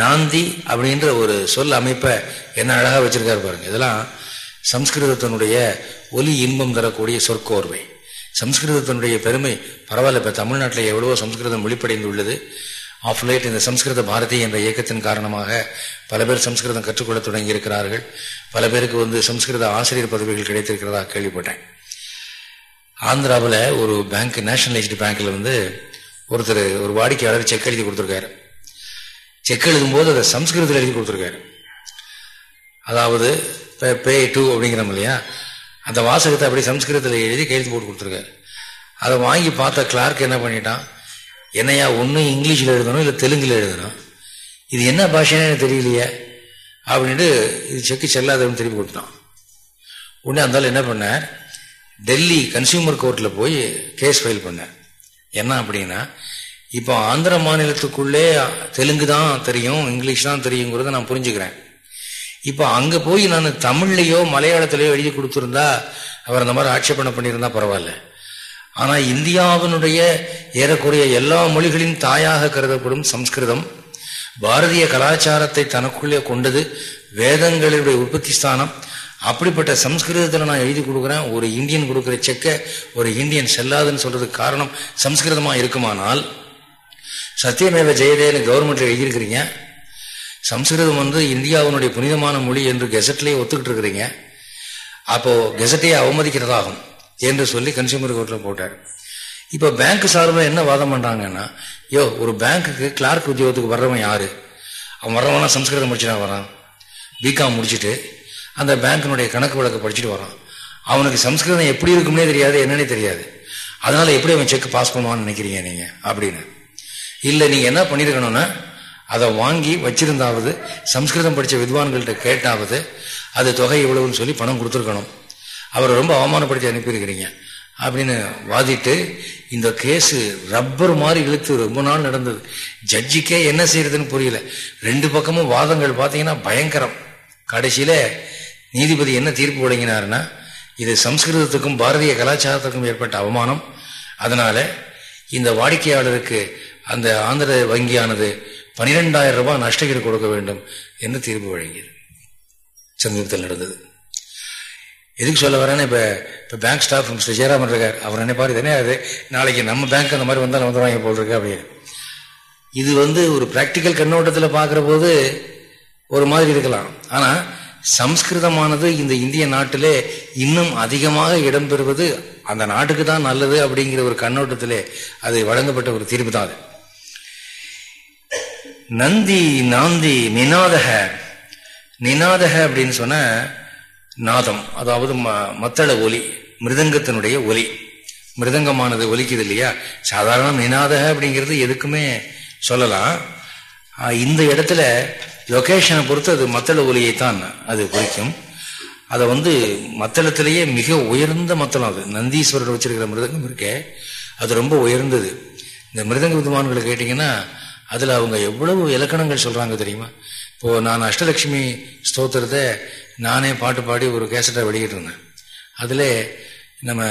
நாந்தி அப்படின்ற ஒரு சொல் அமைப்பை என்ன அழகாக வச்சிருக்காரு பாருங்க. இதெல்லாம் சம்ஸ்கிருதத்தினுடைய ஒலி இன்பம் தரக்கூடிய சொற்கோர்வை. சம்ஸ்கிருதத்தினுடைய பெருமை பரவாயில்ல இப்போ தமிழ்நாட்டில் எவ்வளவோ சம்ஸ்கிருதம் வெளிப்படைந்துள்ளது ஆஃப் லைட் இந்த சம்ஸ்கிருத பாரதி என்ற இயக்கத்தின் காரணமாக பல பேர் சம்ஸ்கிருதம் கற்றுக்கொள்ள தொடங்கி இருக்கிறார்கள் பல பேருக்கு வந்து சம்ஸ்கிருத ஆசிரியர் பதவிகள் கிடைத்திருக்கிறதா கேள்விப்பட்டேன். ஆந்திராவில் ஒரு பேங்க் நேஷனலைஸ்டு பேங்க்ல வந்து ஒருத்தர் ஒரு வாடிக்கையாளர் செக் எழுதி கொடுத்துருக்காரு. செக் எழுதும் போது அதை சம்ஸ்கிருதத்தில் எழுதி கொடுத்துருக்காரு. அதாவது பே டூ அப்படிங்கிறோம் இல்லையா? அந்த வாசகத்தை அப்படி சம்ஸ்கிருதத்தில் எழுதி கையெழுத்து போட்டு கொடுத்துருக்காரு. அதை வாங்கி பார்த்த கிளார்க் என்ன பண்ணிட்டான்? என்னையா ஒன்று இங்கிலீஷில் எழுதணும் இல்லை தெலுங்கில் எழுதணும்? இது என்ன பாஷைன்னு எனக்கு தெரியலையே? அப்படின்ட்டு இது செக்கு செல்லாதவன் திருப்பி கொடுத்தான் உடனே அந்தாலும் என்ன பண்ணார்? டெல்லி கன்சியூமர் கோர்ட்டில் போய் கேஸ் ஃபைல் பண்ணேன். என்ன அப்படின்னா இப்போ ஆந்திர மாநிலத்துக்குள்ளே தெலுங்கு தான் தெரியும் இங்கிலீஷ் தான் தெரியுங்கிறத நான் புரிஞ்சுக்கிறேன். இப்போ அங்கே போய் நான் தமிழ்லையோ மலையாளத்திலையோ எழுதி கொடுத்துருந்தா அவர் அந்த மாதிரி ஆட்சேபனை பண்ணியிருந்தா பரவாயில்ல. ஆனால் இந்தியாவினுடைய ஏறக்குறைய எல்லா மொழிகளின் தாயாக கருதப்படும் சம்ஸ்கிருதம் பாரதிய கலாச்சாரத்தை தனக்குள்ளே கொண்டது வேதங்களுடைய உற்பத்தி ஸ்தானம் அப்படிப்பட்ட சம்ஸ்கிருதத்தில் நான் எழுதி கொடுக்குறேன். ஒரு இந்தியன் கொடுக்குற செக்கை ஒரு இந்தியன் செல்லாதுன்னு சொல்றதுக்கு காரணம் சம்ஸ்கிருதமாக இருக்குமானால் சத்தியமேவ ஜெயதேன்னு கவர்மெண்ட்ல எழுதியிருக்கிறீங்க. சம்ஸ்கிருதம் வந்து இந்தியாவினுடைய புனிதமான மொழி என்று கெசட்லேயே ஒத்துக்கிட்டு இருக்கிறீங்க அப்போ கெசட்டையே அவமதிக்கிறதாகும் என்று சொல்லி கன்சியூமர் கோர்ட்டில் போட்டார். இப்போ பேங்க் சார்பில் என்ன வாதம் பண்ணுறாங்கன்னா யோ ஒரு பேங்க்குக்கு கிளார்க் உத்தியோகத்துக்கு வர்றவன் யாரு? அவன் வர்றவனா சம்ஸ்கிருதம் முடிச்சுனா வரான் பிகாம் முடிச்சுட்டு அந்த பேங்கினுடைய கணக்கு வழக்கு படிச்சுட்டு வரான். அவனுக்கு சம்ஸ்கிருதம் எப்படி இருக்கும்னே தெரியாது என்னன்னே தெரியாது. அதனால எப்படி அவன் செக் பாஸ் பண்ணுவான்னு நினைக்கிறீங்க நீங்க? அப்படின்னு. இல்லை நீங்க என்ன பண்ணிருக்கணும்னா அதை வாங்கி வச்சிருந்தாவது சம்ஸ்கிருதம் படித்த வித்வான்கள்ட்ட கேட்டாவது அது தொகை எவ்வளவுன்னு சொல்லி பணம் கொடுத்துருக்கணும். அவரை ரொம்ப அவமானப்படுத்தி அனுப்பியிருக்கிறீங்க. அப்படின்னு வாதிட்டு இந்த கேஸு ரப்பர் மாதிரி இழுத்து ரொம்ப நாள் நடந்தது. ஜட்ஜிக்கே என்ன செய்யறதுன்னு புரியல. ரெண்டு பக்கமும் வாதங்கள் பார்த்தீங்கன்னா பயங்கரம். கடைசியில நீதிபதி என்ன தீர்ப்பு வழங்கினார்னா இது சம்ஸ்கிருதத்துக்கும் பாரதிய கலாச்சாரத்துக்கும் ஏற்பட்ட அவமானம். அதனால இந்த வாடிக்கையாளருக்கு அந்த ஆந்திர வங்கியானது பனிரெண்டாயிரம் ரூபாய் நஷ்டகீடு கொடுக்க வேண்டும் என்று தீர்ப்பு வழங்கியது. சமீபத்தில் நடந்தது. எதுக்கு சொல்ல வரேன்னு இப்ப இப்ப பேங்க் ஸ்டாஃப் மிஸ்டர் ஜெயராமன் இருக்கார். அவர் என்ன பாரு அது நாளைக்கு நம்ம பேங்க் அந்த மாதிரி வந்தாலும் வந்துடுவாங்க போல் இருக்கு அப்படின்னு. இது வந்து ஒரு பிராக்டிக்கல் கண்ணோட்டத்தில் பார்க்குற போது ஒரு மாதிரி இருக்கலாம். ஆனால் சம்ஸ்கிருதமானது இந்த இந்திய நாட்டிலே இன்னும் அதிகமாக இடம்பெறுவது அந்த நாட்டுக்கு தான் நல்லது அப்படிங்கிற ஒரு கண்ணோட்டத்திலே அது வழங்கப்பட்ட ஒரு தீர்ப்பு தான் அது. நந்தி நாந்தி நினாதக நினாதக அப்படின்னு சொன்ன நாதம் அதாவது மத்தள ஒலி மிருதங்கத்தினுடைய ஒலி. மிருதங்கமானது ஒலிக்குது இல்லையா? சாதாரண நினாதக அப்படிங்கிறது எதுக்குமே சொல்லலாம். இந்த இடத்துல லொக்கேஷனை பொறுத்து அது மத்தள ஒலியைத்தான் தான் அது குறிக்கும். அதை வந்து மத்தளத்திலேயே மிக உயர்ந்த மத்தளம் அது. நந்தீஸ்வரர் வச்சிருக்கிற மிருதங்கம் இருக்கே. அது ரொம்ப உயர்ந்தது. இந்த மிருதங்க வித்வான்களை கேட்டிங்கன்னா அதில் அவங்க எவ்வளவு இலக்கணங்கள் சொல்கிறாங்க தெரியுமா? இப்போது நான் அஷ்டலட்சுமி ஸ்தோத்திரத்தை நானே பாட்டு பாடி ஒரு கேசட்டை வெளியிட்டிருந்தேன் அதில் நம்ம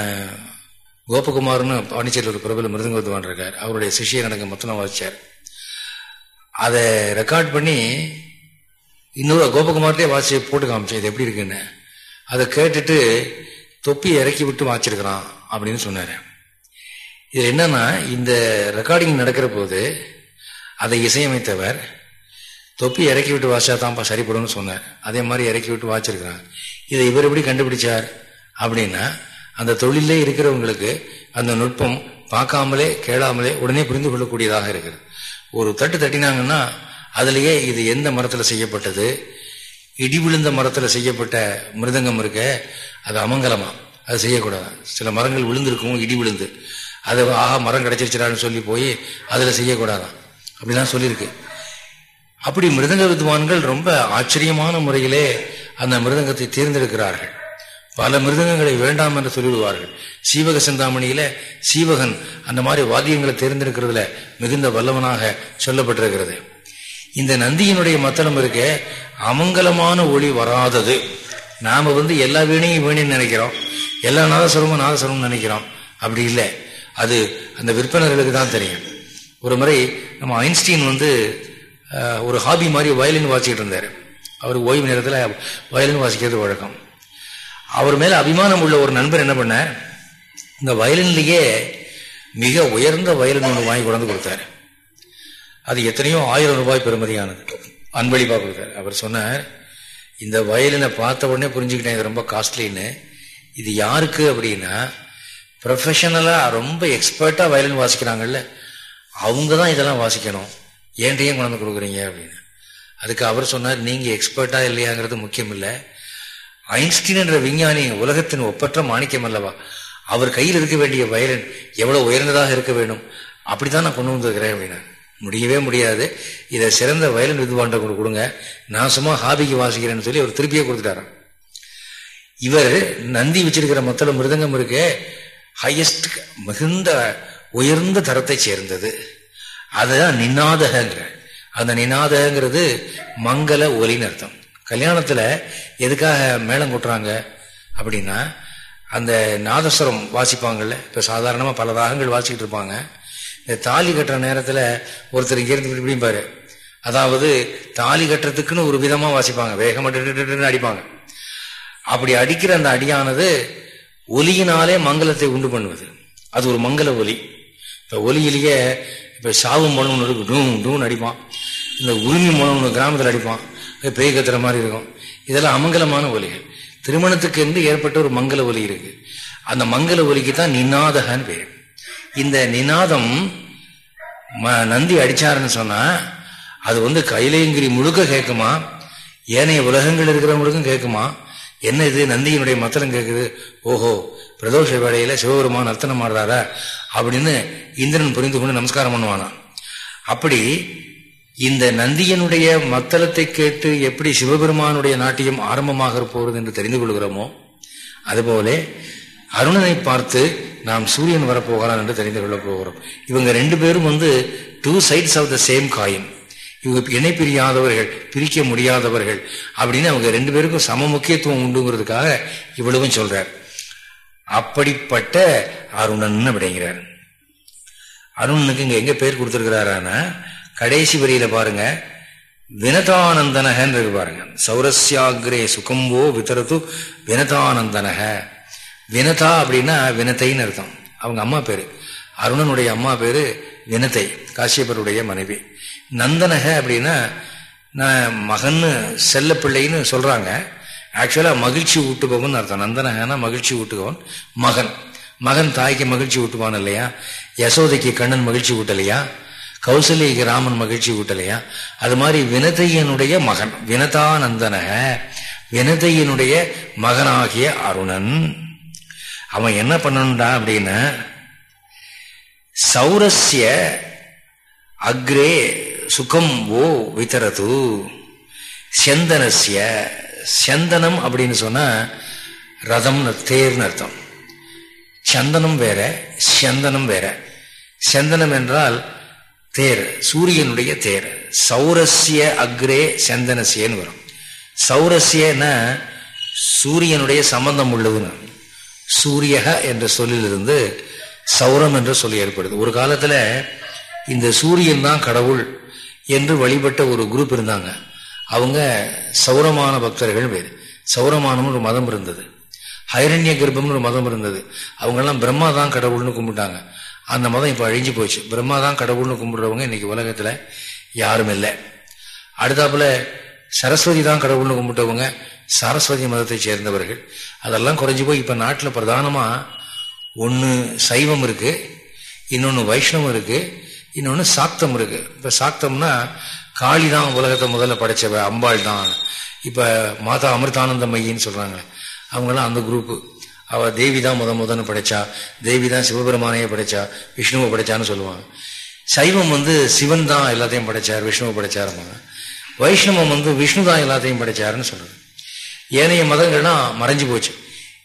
கோபகுமார்னு பாண்டிச்சேரியில் ஒரு பிரபல மிருதங்க வித்வான் இருக்கார். அவருடைய சிஷியர் எனக்கு மொத்தம் வச்சார் அதை ரெக்கார்ட் பண்ணி இன்னொரு கோபகுமார்ட்டே வாட்சியை போட்டு காமிச்சேன். இது எப்படி இருக்குன்னு. அதை கேட்டுட்டு தொப்பி இறக்கி விட்டு வாச்சிருக்கிறான் அப்படின்னு சொன்னார். இது என்னன்னா இந்த ரெக்கார்டிங் நடக்கிற போது அதை இசையமைத்தவர் தொப்பி இறக்கி விட்டு வாச்சா தான்ப்பா சரிப்படும்னு சொன்னார். அதே மாதிரி இறக்கி விட்டு வாச்சிருக்கிறான். இதை இவர் எப்படி கண்டுபிடிச்சார் அப்படின்னா அந்த தொழிலே இருக்கிறவங்களுக்கு அந்த நுட்பம் பார்க்காமலே கேளாமலே உடனே புரிந்து கொள்ளக்கூடியதாக இருக்குது. ஒரு தட்டு தட்டினாங்கன்னா அதுலேயே இது எந்த மரத்தில் செய்யப்பட்டது? இடி விழுந்த மரத்தில் செய்யப்பட்ட மிருதங்கம் இருக்க அது அமங்கலமா? அது செய்யக்கூடாது. சில மரங்கள் விழுந்திருக்கும் இடி விழுந்து. அது ஆஹா மரம் கிடைச்சிருச்சிடான்னு சொல்லி போய் அதில் செய்யக்கூடாதான். அப்படிலாம் சொல்லியிருக்கு. அப்படி மிருதங்க வித்வான்கள் ரொம்ப ஆச்சரியமான முறையிலே அந்த மிருதங்கத்தை தேர்ந்தெடுக்கிறார்கள். பல மிருதங்கங்களை வேண்டாம் என்று சொல்லிவிடுவார்கள். சீவக சிந்தாமணியில சீவகன் அந்த மாதிரி வாத்தியங்களை தேர்ந்தெடுக்கிறதுல மிகுந்த வல்லவனாக சொல்லப்பட்டிருக்கிறது. இந்த நந்தியினுடைய மத்தளம் இருக்க அமங்கலமான ஒளி வராதது. நாம் வந்து எல்லா வீணையும் வீணின்னு நினைக்கிறோம். எல்லா நாதஸ்வரமும் நாதஸ்வரமும் நினைக்கிறோம். அப்படி இல்லை. அது அந்த விற்பனர்களுக்கு தான் தெரியும். ஒரு முறை நம்ம ஐன்ஸ்டீன் வந்து ஒரு ஹாபி மாதிரி வயலின் வாசிக்கிட்டு இருந்தார். அவர் ஓய்வு நேரத்தில் வயலின் வாசிக்கிறது வழக்கம். அவர் மேலே அபிமானம் உள்ள ஒரு நண்பர் என்ன பண்ண இந்த வயலின்லேயே மிக உயர்ந்த வயலின் ஒன்று வாங்கி கொண்டு கொடுத்தாரு. அது எத்தனையோ ஆயிரம் ரூபாய் பெறுமதியானது. அன்பளிப்பா கொடுத்தாரு அவர் சொன்னார் இந்த வயலினை பார்த்த உடனே புரிஞ்சுக்கிட்டேன் இது ரொம்ப காஸ்ட்லின்னு இது யாருக்கு அப்படின்னா ப்ரொஃபஷனலாக ரொம்ப எக்ஸ்பர்ட்டாக வயலின் வாசிக்கிறாங்கல்ல அவங்க தான் இதெல்லாம் வாசிக்கணும். ஏன்டையும் கொண்டாந்து கொடுக்குறீங்க அப்படின்னு. அதுக்கு அவர் சொன்னார் நீங்கள் எக்ஸ்பர்ட்டாக இல்லையாங்கிறது முக்கியம் இல்லை ஐன்ஸ்டீன் என்ற விஞ்ஞானி உலகத்தின் ஒப்பற்ற மாணிக்கம் அல்லவா அவர் கையில் இருக்க வேண்டிய வயலின் எவ்வளோ உயர்ந்ததாக இருக்க வேண்டும் அப்படித்தான் நான் கொண்டு வந்துருக்கிறேன் அப்படின்னா முடியவே முடியாது. இதை சிறந்த வயலின் வித்வான்ட கொண்டு கொடுங்க. நான் சும்மா ஹாபிக்கு வாசிக்கிறேன்னு சொல்லி அவர் திருப்பியே கொடுத்துட்டாரு இவர் நந்தி வச்சிருக்கிற மொத்தம் மிருதங்கம் இருக்கு ஹையஸ்ட் மிகுந்த உயர்ந்த தரத்தை சேர்ந்தது. அதுதான் நிநாதகங்கிற. அந்த நிநாதகங்கிறது மங்கள ஒலின்னு அர்த்தம். கல்யாணத்துல எதுக்காக மேளம் கொட்டுறாங்க அப்படின்னா அந்த நாதஸ்வரம் வாசிப்பாங்கல்ல இப்ப சாதாரணமா பல ராகங்கள் வாசிக்கிட்டு இருப்பாங்க. இந்த தாலி கட்டுற நேரத்தில் ஒருத்தர் இங்கிருந்து இப்படியும் பாரு அதாவது தாலி கட்டுறதுக்குன்னு ஒரு விதமாக வாசிப்பாங்க. வேகமா அடிப்பாங்க. அப்படி அடிக்கிற அந்த அடியானது ஒலியினாலே மங்களத்தை உண்டு பண்ணுவது. அது ஒரு மங்கள ஒலி. இப்போ ஒலியிலேயே இப்போ சாவு மூலம் இருக்கு. டூம் டூன்னு அடிப்பான். இந்த உரிமை மூலம் கிராமத்தில் அடிப்பான். பேய் கத்துற மாதிரி இருக்கும். இதெல்லாம் அமங்கலமான ஒலிகள். திருமணத்துக்கு என்று ஏற்பட்ட ஒரு மங்கள ஒலி இருக்கு. அந்த மங்கள ஒலிக்கு தான் நின்னாதகன்னு பேர். இந்த நினாதம் நந்தி அடிச்சாருன்னு சொன்னா அது வந்து கைலேங்கிரி முழுக்க கேட்குமா ஏனைய உலகங்கள் இருக்கிறவங்களுக்கும் கேட்குமா என்ன இது? நந்தியினுடைய மத்தனம் கேட்குது ஓஹோ பிரதோஷ வேலையில சிவபெருமான் நர்த்தனம் ஆடுறாரா அப்படின்னு இந்திரன் புரிந்து கொண்டு நமஸ்காரம் பண்ணுவானான் அப்படி இந்த நந்தியனுடைய மத்தளத்தை கேட்டு எப்படி சிவபெருமானுடைய நாட்டியம் ஆரம்பமாக போகிறது என்று தெரிந்து கொள்கிறோமோ அதுபோல அருணனை பார்த்து நாம் சூரியன் வரப்போகிறான் என்று தெரிந்து கொள்ளப் போகிறோம். இவங்க ரெண்டு பேரும் வந்து two sides of the same coin இவங்க இணை பிரியாதவர்கள் பிரிக்க முடியாதவர்கள் அப்படின்னு அவங்க ரெண்டு பேருக்கும் சம முக்கியத்துவம் உண்டுங்கிறதுக்காக இவ்வளவும் சொல்றார். அப்படிப்பட்ட அருணன் அப்படிங்கிறார் அருணனுக்கு இங்க எங்க பேர் கொடுத்துருக்கிறாரானா? கடைசி வரியில பாருங்க. வினதானந்தனகன்னு இருக்கு பாருங்க. சௌரஸ்யாகிரே சுகம்போ விதரத்து வினதானந்தனக. வினதா அப்படின்னா வினத்தைன்னு அர்த்தம். அவங்க அம்மா பேரு. அருணனுடைய அம்மா பேரு வினத்தை காசியப்பருடைய மனைவி. நந்தனக அப்படின்னா நான் மகன்னு செல்ல பிள்ளைன்னு சொல்றாங்க ஆக்சுவலா மகிழ்ச்சி ஊட்டுபவன் அர்த்தம். நந்தனகனா மகிழ்ச்சி ஊட்டுபவன் மகன். மகன் தாய்க்கு மகிழ்ச்சி ஊட்டுவான் இல்லையா? யசோதைக்கு கண்ணன் மகிழ்ச்சி ஊட்டலையா? கௌசல்யக்கு ராமன் மகிழ்ச்சி ஊட்டலையா? அது மாதிரி வினதையனுடைய மகன். வினதானந்தனக வினதையனுடைய மகனாகிய அருணன். அவன் என்ன பண்ணணும்டா அப்படின்னா சௌரஸ்ய அக்ரே சுகம் ஓ வித்தரது செந்தனசிய செந்தனம் அப்படின்னு சொன்னா ரதம் தேர்னு அர்த்தம். சந்தனம் வேற செந்தனம் வேற. செந்தனம் என்றால் தேர் சூரியனுடைய தேர். சௌரஸ்ய அக்ரே செந்தனசியன்னு வரும். சௌரஸ்யன்னா சூரியனுடைய சம்பந்தம் உள்ளதுன்னு. சூரியக என்ற சொல்லிலிருந்து சௌரம் என்ற சொல்லி ஏற்படுது. ஒரு காலத்துல இந்த சூரியன் தான் கடவுள் என்று வழிபட்ட ஒரு குரூப் இருந்தாங்க. அவங்க சௌரமான பக்தர்கள் பேர் சௌரமானம் ஒரு மதம் இருந்தது. ஹைரண்ய கர்ப்பம்னு ஒரு மதம் இருந்தது. அவங்கெல்லாம் பிரம்மா தான் கடவுள்னு கும்பிட்டாங்க. அந்த மதம் இப்போ அழிஞ்சு போச்சு. பிரம்மா தான் கடவுள்னு கும்பிடுறவங்க இன்னைக்கு உலகத்துல யாரும் இல்லை. அடுத்தாப்புல சரஸ்வதி தான் கடவுள்னு கும்பிட்டவங்க சரஸ்வதி மதத்தை சேர்ந்தவர்கள். அதெல்லாம் குறைஞ்சி போய் இப்போ நாட்டில் பிரதானமாக ஒன்று சைவம் இருக்குது இன்னொன்று வைஷ்ணவம் இருக்குது இன்னொன்று சாக்தம் இருக்குது இப்போ சாக்தம்னா காளி தான் உலகத்தை முதல்ல படைச்சவ அம்பாள் தான். இப்போ மாதா அமிர்தானந்த மையின்னு சொல்கிறாங்க அவங்களாம் அந்த குரூப்பு அவள் தேவி தான் முத முதன்னு படைச்சா தேவி தான் சிவபெருமானையே படைச்சா விஷ்ணுவை படைச்சான்னு சொல்லுவாங்க. சைவம் வந்து சிவன் தான் எல்லாத்தையும் படைச்சார் விஷ்ணுவை படைச்சாருமாங்க வைஷ்ணவம் வந்து விஷ்ணு தான் எல்லாத்தையும் படைச்சாருன்னு சொல்றது ஏனைய மதங்கள்லாம் மறைஞ்சு போச்சு.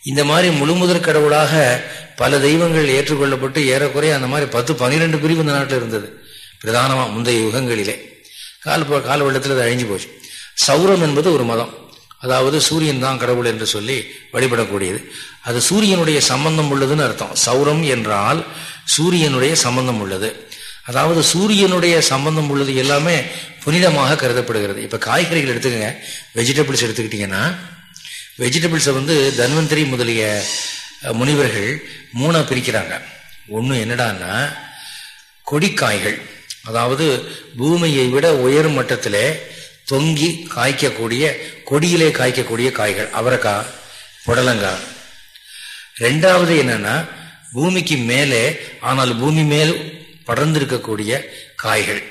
இந்த மாதிரி முழுமுதற் கடவுளாக பல தெய்வங்கள் ஏற்றுக்கொள்ளப்பட்டு ஏறக்குறைய அந்த மாதிரி பத்து பன்னிரெண்டு பிரிவு இந்த நாட்டில் இருந்தது. பிரதானமாக முந்தைய யுகங்களிலே. கால கால வெள்ளத்தில் அது அழிஞ்சு போச்சு. சௌரம் என்பது ஒரு மதம். அதாவது சூரியன் தான் கடவுள் என்று சொல்லி வழிபடக்கூடியது. அது சூரியனுடைய சம்பந்தம் உள்ளதுன்னு அர்த்தம். சௌரம் என்றால் சூரியனுடைய சம்பந்தம் உள்ளது. அதாவது சூரியனுடைய சம்பந்தம் உள்ளது எல்லாமே புனிதமாக கருதப்படுகிறது. இப்போ காய்கறிகள் எடுத்துக்கங்க. வெஜிடபிள்ஸ் எடுத்துக்கிட்டிங்கன்னா வெஜிடபிள்ஸை வந்து தன்வந்திரி முதலிய முனிவர்கள் மூணாக பிரிக்கிறாங்க. ஒன்று என்னடான்னா கொடிக்காய்கள். அதாவது பூமியை விட உயர் மட்டத்தில் தொங்கி காய்க்கக்கூடிய கொடியிலே காய்க்கக்கூடிய காய்கள். அவரைக்காய் புடலங்காய் ரெண்டாவது என்னன்னா பூமிக்கு மேலே ஆனால் பூமி மேல் படர்ந்திருக்கக்கூடிய காய்கள்.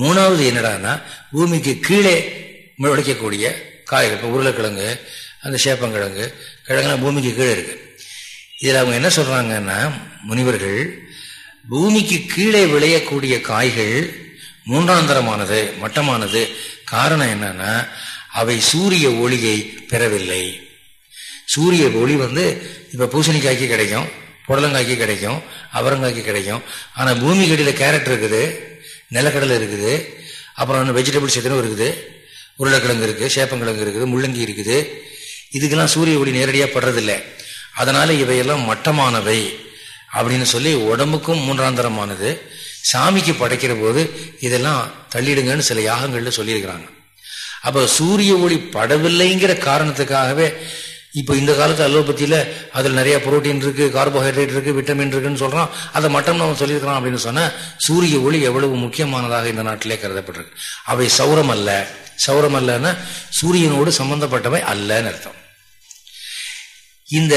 மூணாவது என்னடான்னா பூமிக்கு கீழே முளைக்கக்கூடிய காய்கள் இப்போ உருளைக்கிழங்கு அந்த சேப்பங்கிழங்கு கிழங்குலாம் பூமிக்கு கீழே இருக்கு. இதில் அவங்க என்ன சொல்றாங்கன்னா முனிவர்கள் பூமிக்கு கீழே விளையக்கூடிய காய்கள் மூன்றாந்தரமானது மட்டமானது. காரணம் என்னன்னா அவை சூரிய ஒளியை பெறவில்லை. சூரிய ஒளி வந்து இப்போ பூசணிக்காய்க்கு கிடைக்கும் புடலங்காய்க்கு கிடைக்கும் அவரங்காய்க்கு கிடைக்கும். ஆனால் பூமி அடியில் கேரட் இருக்குது நிலக்கடலை இருக்குது அப்புறம் வெஜிடபிள்ஸ் எத்தனை இருக்குது. உருளைக்கிழங்கு இருக்கு சேப்பங்கிழங்கு இருக்குது முள்ளங்கி இருக்குது. இதுக்கெல்லாம் சூரிய ஒளி நேரடியாக படுறதில்லை. அதனால இவையெல்லாம் மட்டமானவை அப்படின்னு சொல்லி உடம்புக்கும் மூன்றாந்தரமானது சாமிக்கு படைக்கிற போது இதெல்லாம் தள்ளிடுங்கன்னு சில யாகங்கள்ல சொல்லியிருக்கிறாங்க. அப்ப சூரிய ஒளி படவில்லைங்கிற காரணத்துக்காகவே இப்போ இந்த காலத்து அலோபத்தியில அதில் நிறைய புரோட்டீன் இருக்கு கார்போஹைட்ரேட் இருக்கு விட்டமின் இருக்குன்னு சொல்றான். அதை மட்டும் நம்ம சொல்லியிருக்கலாம் அப்படின்னு சொன்னா சூரிய ஒளி எவ்வளவு முக்கியமானதாக இந்த நாட்டிலே கருதப்பட்டிருக்கு. அவை சௌரம் அல்ல சௌரம் அல்லன்னா சூரியனோடு சம்பந்தப்பட்டவை அல்லன்னு அர்த்தம். இந்த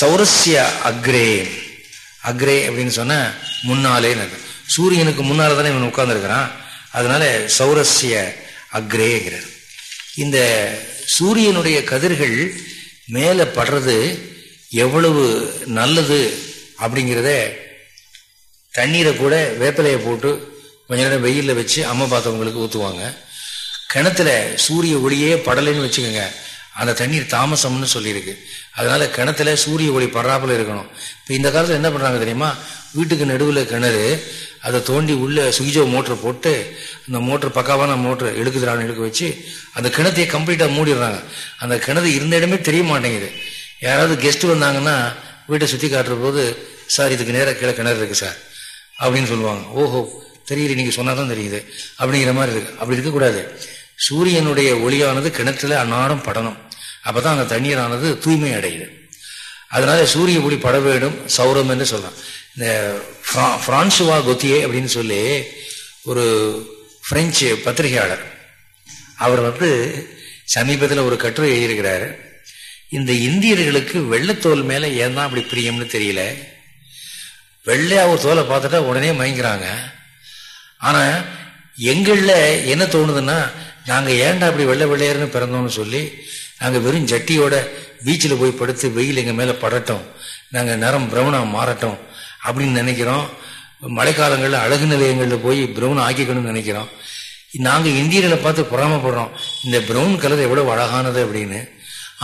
சௌரஸ்ய அக்ரே அக்ரே அப்படின்னு சொன்ன முன்னாலேன்னு அர்த்தம். சூரியனுக்கு முன்னால தானே இவன் உட்கார்ந்துருக்கிறான். அதனால சௌரஸ்ய அக்ரேங்கிறார் இந்த சூரியனுடைய கதிர்கள் மேலே படுறது எவ்வளவு நல்லது அப்படிங்கிறத தண்ணீரை கூட வேப்பிலையை போட்டு கொஞ்ச நேரம் வெயிலில் வச்சு அம்மா பார்த்தவங்களுக்கு ஊற்றுவாங்க கிணத்துல சூரிய ஒளியே படலைன்னு வச்சுக்கோங்க. அந்த தண்ணீர் தாமசம்னு சொல்லியிருக்கு. அதனால கிணத்துல சூரிய ஒளி படுறாப்புல இருக்கணும். இப்போ இந்த காலத்தில் என்ன பண்ணுறாங்க தெரியுமா? வீட்டுக்கு நடுவில் கிணறு அதை தோண்டி உள்ள சுகிஜோ மோட்டர் போட்டு அந்த மோட்டர் பக்காவான மோட்டர் எடுக்குதுறான்னு எடுக்க வச்சு அந்த கிணத்தையே கம்ப்ளீட்டாக மூடிடுறாங்க. அந்த கிணறு இருந்த இடமே தெரிய மாட்டேங்குது. யாராவது கெஸ்ட் வந்தாங்கன்னா வீட்டை சுற்றி காட்டுற போது சார் இதுக்கு நேராக கீழே கிணறு இருக்கு சார். அப்படின்னு சொல்லுவாங்க. ஓஹோ தெரியுது நீங்கள் சொன்னால் தான் தெரியுது. அப்படிங்கிற மாதிரி இருக்கு. அப்படி இருக்கக்கூடாது. சூரியனுடைய ஒளியானது கிணத்துல அன்னாரம் படணும். அப்பதான் அந்த தண்ணீரானது தூய்மை அடையுது. அதனால சூரிய ஒளி பட வேண்டும் சௌரம் என்று சொல்லலாம். இந்த பிரான்சுவா கொத்தியே அப்படின்னு சொல்லி ஒரு பிரெஞ்சு பத்திரிகையாளர் அவர் வந்து சமீபத்தில் ஒரு கட்டுரை எழுதியிருக்கிறாரு. இந்த இந்தியர்களுக்கு வெள்ளத்தோல் மேலே ஏன் தான் அப்படி பிரியம்னு தெரியல. வெள்ளையா ஒரு தோலை பார்த்துட்டா உடனே மயங்கிறாங்க. ஆனால் எங்களில் என்ன தோணுதுன்னா நாங்கள் ஏன்டா அப்படி வெள்ளை வெள்ளையர்னு பிறந்தோம்னு சொல்லி நாங்கள் வெறும் ஜட்டியோட பீச்சில் போய் படுத்து வெயில் எங்கள் மேலே படட்டும் நாங்கள் நிறம் பிரமணம் மாறட்டும் அப்படின்னு நினைக்கிறோம். மழைக்காலங்களில் அழகு நிலையங்களில் போய் பிரவுன் ஆக்கிக்கணும்னு நினைக்கிறோம். நாங்கள் இந்தியர்களை பார்த்து பொறாமப்படுறோம். இந்த ப்ரௌன் கலர் எவ்வளோ அழகானது அப்படின்னு.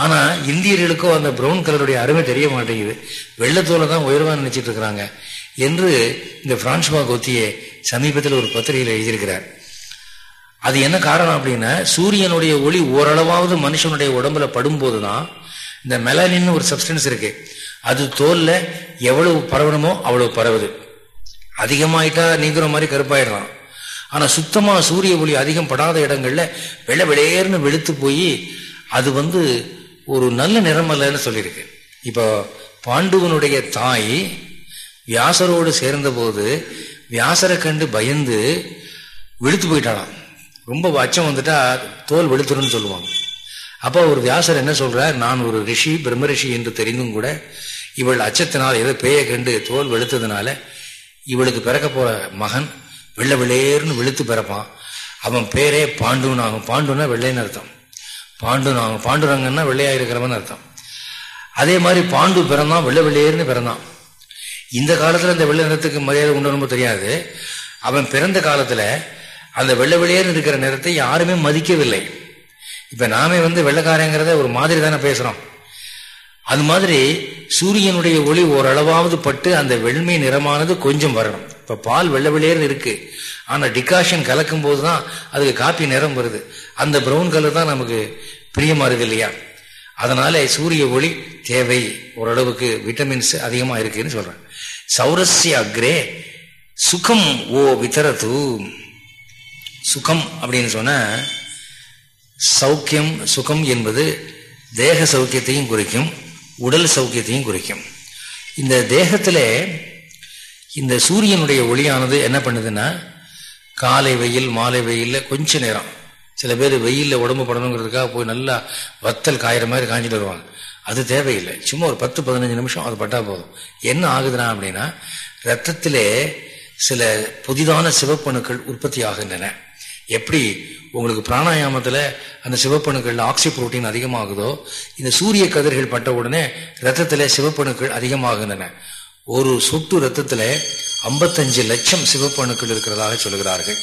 ஆனால் இந்தியர்களுக்கோ அந்த ப்ரௌன் கலருடைய அருமை தெரிய மாட்டேங்குது. வெள்ளத்தோலை தான் உயர்வாக நினைச்சிட்டு இருக்கிறாங்க. என்று இந்த பிரான்ஸ்வா கோத்தியே சமீபத்தில் ஒரு பத்திரிகையில் எழுதியிருக்கிறார். அது என்ன காரணம் அப்படின்னா சூரியனுடைய ஒளி ஓரளவாவது மனுஷனுடைய உடம்புல படும்போது தான் இந்த மெலானின்னு ஒரு சப்ஸ்டன்ஸ் இருக்கு. அது தோல்ல எவ்வளவு பரவணுமோ அவ்வளவு பரவுது. அதிகமாயிட்டா நீங்கிற மாதிரி கருப்பாயிடலாம். ஆனா சுத்தமா சூரிய ஒளி அதிகம் படாத இடங்கள்ல வெள்ளை வெளியேர்னு வெளுத்து போய் அது வந்து ஒரு நல்ல நிறம் அல்லன்னு சொல்லியிருக்கு. இப்போ பாண்டுவனுடைய தாய் வியாசரோடு சேர்ந்த போது வியாசரை கண்டு பயந்து வெளுத்து போயிட்டாளாம். ரொம்ப அச்சம் வந்துட்டா தோல் வெளுத்துருன்னு சொல்லுவாங்க. அப்போ ஒரு வியாசர் என்ன சொல்றார்? நான் ஒரு ரிஷி பிரம்ம ரிஷி என்று தெரிந்தும் கூட இவள் அச்சத்தினால் ஏதோ பேயை கண்டு தோல் வெளுத்ததுனால இவளுக்கு பிறக்க போற மகன் வெள்ளை வெள்ளேர்னு வெளுத்து பிறப்பான். அவன் பேரே பாண்டுன்னு ஆகும் பாண்டுனா வெள்ளைன்னு அர்த்தம். பாண்டுன்னு ஆகும் பாண்டுரங்கன்னா வெள்ளையா இருக்கிறவன் அர்த்தம். அதே மாதிரி பாண்டு பிறந்தான் வெள்ளை வெள்ளையர்னு பிறந்தான். இந்த காலத்துல அந்த வெள்ளை நிறத்துக்கு மரியாதை உண்டு தெரியாது. அவன் பிறந்த காலத்துல அந்த வெள்ளை வெளியேன்னு இருக்கிற நிறத்தை யாருமே மதிக்கவில்லை. இப்ப நாமே வந்து வெள்ளக்காரங்கிறத ஒரு மாதிரி தானே பேசுறோம். அது மாதிரி சூரியனுடைய ஒளி ஓரளவாவது பட்டு அந்த வெண்மை நிறமானது கொஞ்சம் வரணும். இப்ப பால் வெள்ளை வெளியேன்னு இருக்கு. ஆனா டிகாஷன் கலக்கும் போதுதான் அதுக்கு காப்பி நிறம் வருது. அந்த ப்ரௌன் கலர் தான் நமக்கு பிரியமா இருக்கு இல்லையா? அதனால சூரிய ஒளி தேவை. ஓரளவுக்கு விட்டமின்ஸ் அதிகமா இருக்குன்னு சொல்றேன். சௌரஸ்ய அக்ரே சுகம் ஓ வித்தரது சுகம் அப்படின்னு சொன்ன சௌக்கியம் சுகம் என்பது தேக சௌக்கியத்தையும் குறிக்கும் உடல் சௌக்கியத்தையும் குறிக்கும். இந்த தேகத்தில் இந்த சூரியனுடைய ஒளியானது என்ன பண்ணுதுன்னா காலை வெயில் மாலை வெயில்ல கொஞ்ச நேரம் சில பேர் வெயிலில் உடம்பு படணுங்கிறதுக்காக போய் நல்லா வத்தல் காயிற மாதிரி காஞ்சிட்டு வருவாங்க. அது தேவையில்லை. சும்மா ஒரு பத்து பதினஞ்சு நிமிஷம் அது பட்டா போதும். என்ன ஆகுதுன்னா அப்படின்னா ரத்தத்திலே சில புதிதான சிவப்பணுக்கள் உற்பத்தி ஆகின்றன எப்படி உங்களுக்கு பிராணாயாமத்தில் அந்த சிவப்பணுக்களில் ஆக்சி புரோட்டீன் அதிகமாகுதோ இந்த சூரிய கதிர்கள் பட்ட உடனே ரத்தத்தில் சிவப்பணுக்கள் அதிகமாகின்றன. ஒரு சொட்டு ரத்தத்தில் ஐம்பத்தஞ்சு லட்சம் சிவப்பணுக்கள் இருக்கிறதாக சொல்கிறார்கள்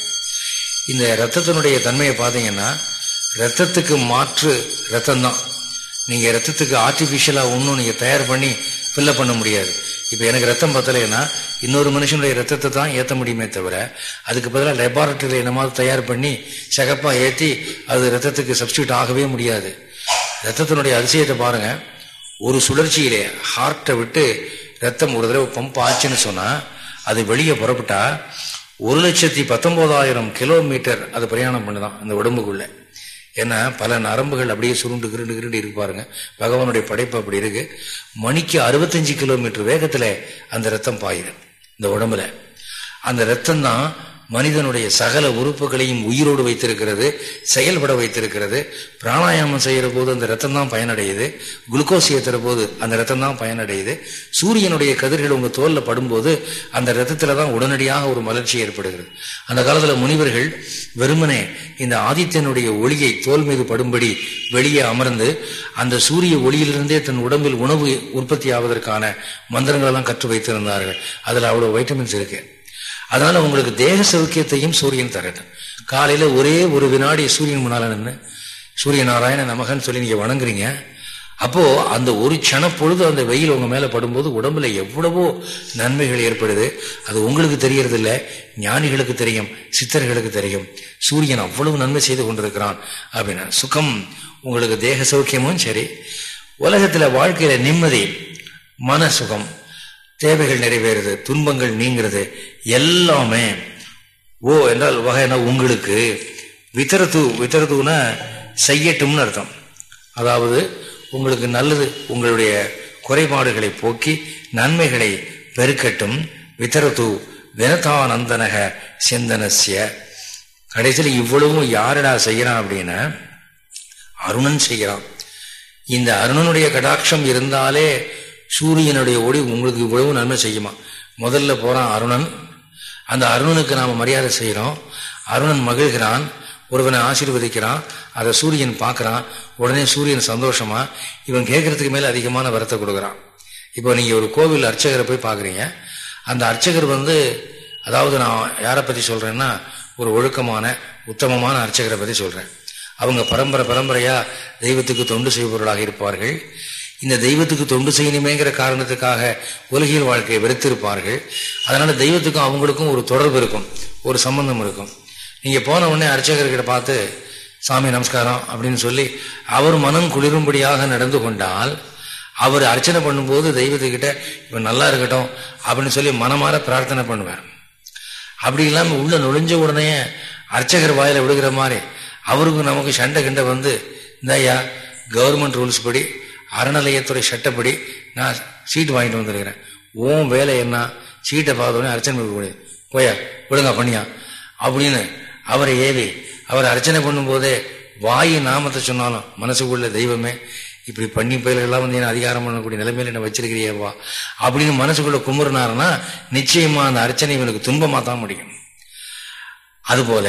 இந்த ரத்தத்தினுடைய தன்மையை பார்த்தீங்கன்னா ரத்தத்துக்கு மாற்று ரத்தம் தான் ரத்தத்துக்கு ஆர்டிஃபிஷியலாக ஒன்றும் நீங்கள் தயார் பண்ணி ஃபில்லப் பண்ண முடியாது. இப்போ எனக்கு ரத்தம் பத்தலைன்னா இன்னொரு மனுஷனுடைய ரத்தத்தை தான் ஏற்ற முடியுமே தவிர அதுக்கு பதிலாக லெபார்டரியில் என்னமாவது தயார் பண்ணி சகப்பாக ஏற்றி அது ரத்தத்துக்கு சப்ஸ்டியூட் ஆகவே முடியாது. ரத்தத்தினுடைய அதிசயத்தை பாருங்கள் ஒரு சுழற்சியிலே ஹார்ட்டை விட்டு ரத்தம் ஒரு தடவை பம்ப் ஆச்சுன்னு சொன்னால் அது வெளியே புறப்பட்டா ஒரு லட்சத்தி பத்தொன்பதாயிரம் கிலோமீட்டர் அது பிரயாணம் பண்ணுதான் அந்த உடம்புக்குள்ளே. ஏன்னா பல நரம்புகள் அப்படியே சுருண்டு கிருண்டு கிருண்டு இருக்கு பகவானுடைய படைப்பு அப்படி இருக்கு. மணிக்கு அறுபத்தஞ்சு கிலோமீட்டர் வேகத்தில் அந்த ரத்தம் பாயுது. இந்த உடம்புல. அந்த ரத்தம் தான் மனிதனுடைய சகல உறுப்புகளையும் உயிரோடு வைத்திருக்கிறது செயல்பட வைத்திருக்கிறது. பிராணாயாமம் செய்கிற போது அந்த ரத்தம் தான் பயனடையுது. குளுக்கோஸ் ஏற்றுற போது அந்த ரத்தம் தான் பயனடையுது. சூரியனுடைய கதிர்கள் உங்கள் தோலில் படும்போது அந்த ரத்தத்தில் தான் உடனடியாக ஒரு மலர்ச்சி ஏற்படுகிறது. அந்த காலத்தில் முனிவர்கள் வெறுமனே இந்த ஆதித்யனுடைய ஒளியை தோல் மீது படும்படி வெளியே அமர்ந்து அந்த சூரிய ஒளியிலிருந்தே தன் உடம்பில் உணவு உற்பத்தி ஆவதற்கான மந்திரங்களெல்லாம் கற்று வைத்திருந்தார்கள். அதில் அவ்வளோ வைட்டமின்ஸ் இருக்குது அதனால உங்களுக்கு தேக சௌக்கியத்தையும் சூரியன் தரட்டும். காலையில ஒரே ஒரு வினாடி சூரியன் முன்னால நின்று சூரிய நாராயண நமகன்னு சொல்லி நீங்க வணங்குறீங்க. அப்போ அந்த ஒரு சன பொழுது அந்த வெயில் உங்க மேல படும்போது உடம்புல எவ்வளவோ நன்மைகள் ஏற்படுது. அது உங்களுக்கு தெரியறது இல்ல ஞானிகளுக்கு தெரியும் சித்தர்களுக்கு தெரியும். சூரியன் அவ்வளவு நன்மை செய்து கொண்டிருக்கிறான். அப்படின்னா சுகம் உங்களுக்கு தேக சௌக்கியமும் சரி. உலகத்துல வாழ்க்கையில நிம்மதி மன சுகம் தேவைகள் நிறைவேறுது துன்பங்கள் நீங்கிறது எல்லாமே ஓ என்றால் வகைனா உங்களுக்கு வித்தரத்து வித்தரத்துனா செய்யட்டும்னு அர்த்தம். அதாவது உங்களுக்கு நல்லது உங்களுடைய குறைபாடுகளை போக்கி நன்மைகளை பெருக்கட்டும் வித்தரத்து வினதானந்தனக சிந்தனசிய கடைசியில் இவ்வளவும் யாரடா செய்யறான் அப்படின்னா அருணன் செய்கிறான் இந்த அருணனுடைய கடாட்சம் இருந்தாலே சூரியனுடைய ஒளி உங்களுக்கு இவ்வளவு நன்மை செய்யுமா? முதல்ல போறான் அருணன். அந்த அருணனுக்கு நாம மரியாதை செய்யறோம். அருணன் மகிழ்கிறான். ஒருவனை ஆசீர்வதிக்கிறான். அதை சூரியன் பார்க்கறான். உடனே சூரியன் சந்தோஷமா இவன் கேட்கறதுக்கு மேல அதிகமான வரத்தை கொடுக்குறான். இப்போ நீங்க ஒரு கோவில் அர்ச்சகரை போய் பாக்குறீங்க அந்த அர்ச்சகர் வந்து அதாவது நான் யாரை பத்தி சொல்றேன்னா ஒரு ஒழுக்கமான உத்தமமான அர்ச்சகரை பற்றி சொல்கிறேன் அவங்க பரம்பரை பரம்பரையாக தெய்வத்துக்கு தொண்டு செய்பவர்களாக இருப்பார்கள். இந்த தெய்வத்துக்கு தொண்டு செய்யணுமேங்கிற காரணத்துக்காக உலகியல் வாழ்க்கையை வெறுத்திருப்பார்கள். அதனால தெய்வத்துக்கும் அவங்களுக்கும் ஒரு தொடர்பு இருக்கும் ஒரு சம்பந்தம் இருக்கும். நீங்கள் போன உடனே அர்ச்சகர்கிட்ட பார்த்து சாமி நமஸ்காரம் அப்படின்னு சொல்லி அவர் மனம் குளிரும்படியாக நடந்து கொண்டால் அவர் அர்ச்சனை பண்ணும்போது தெய்வத்துக்கிட்ட இவன் நல்லா இருக்கட்டும் அப்படின்னு சொல்லி மனமாற பிரார்த்தனை பண்ணுவார். அப்படி இல்லாமல் உள்ள நுழைஞ்ச உடனே அர்ச்சகர் வாயில விடுகிற மாதிரி அவருக்கு நமக்கு சண்டை கிண்டை வந்து இந்தாயா கவர்மெண்ட் ரூல்ஸ் படி அறநிலையத்துறை சட்டப்படி நான் சீட்டு வாங்கிட்டு வந்துருக்கிறேன். ஓம் வேலை என்ன? சீட்டை பார்த்தோன்னே அர்ச்சனை பண்ண போயா ஒழுங்கா பண்ணியா? அப்படின்னு அவரை ஏவி அவர் அர்ச்சனை பண்ணும்போதே வாயு நாமத்தை சொன்னாலும் மனசுக்குள்ள தெய்வமே இப்படி பண்ணி பயிலெல்லாம் வந்து என்ன அதிகாரம் பண்ணக்கூடிய நிலைமையில என்ன வச்சிருக்கிறியவா? அப்படின்னு மனசுக்குள்ள குமுறினாருன்னா நிச்சயமா அந்த அர்ச்சனை இவனுக்கு துன்பமா தான் முடியும். அதுபோல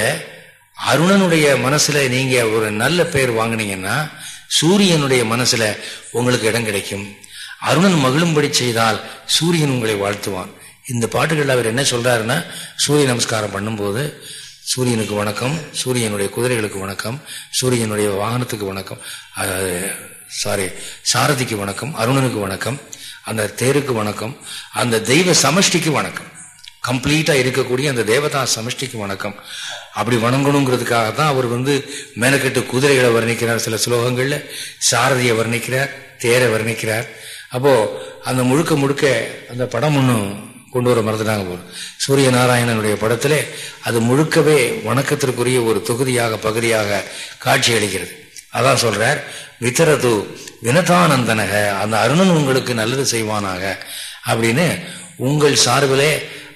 அருணனுடைய மனசுல நீங்க ஒரு நல்ல பெயர் வாங்கினீங்கன்னா சூரியனுடைய மனசுல உங்களுக்கு இடம் கிடைக்கும். அருணன் மகிழும்படி செய்தால் சூரியன் உங்களை வாழ்த்துவான். இந்த பாட்டுகள் அவர் என்ன சொல்றாருன்னா சூரிய நமஸ்காரம் பண்ணும்போது சூரியனுக்கு வணக்கம் சூரியனுடைய குதிரைகளுக்கு வணக்கம் சூரியனுடைய வாகனத்துக்கு வணக்கம் சாரி சாரதிக்கு வணக்கம் அருணனுக்கு வணக்கம் அந்த தேருக்கு வணக்கம் அந்த தெய்வ சமஷ்டிக்கு வணக்கம். கம்ப்ளீட்டா இருக்கக்கூடிய அந்த தேவதா சமஷ்டிக்கு வணக்கம். அப்படி வணங்கணுங்கிறதுக்காக தான் அவர் வந்து மேலக்கட்டு குதிரைகளை வர்ணிக்கிறார் சில ஸ்லோகங்கள்ல சாரதியை வர்ணிக்கிறார் தேரை வர்ணிக்கிறார். அப்போ அந்த முழுக்க முழுக்க அந்த படம் ஒன்றும் கொண்டு வர மறந்துட்டாங்க போல. சூரிய நாராயணனுடைய படத்தில் அது முழுக்கவே வணக்கத்திற்குரிய ஒரு தொகுதியாக பகுதியாக காட்சி அளிக்கிறது. அதான் சொல்றார் வித்தரது வினதானந்தனக அந்த அருணன் உங்களுக்கு நல்லது செய்வானாக அப்படின்னு உங்கள் சார்பிலே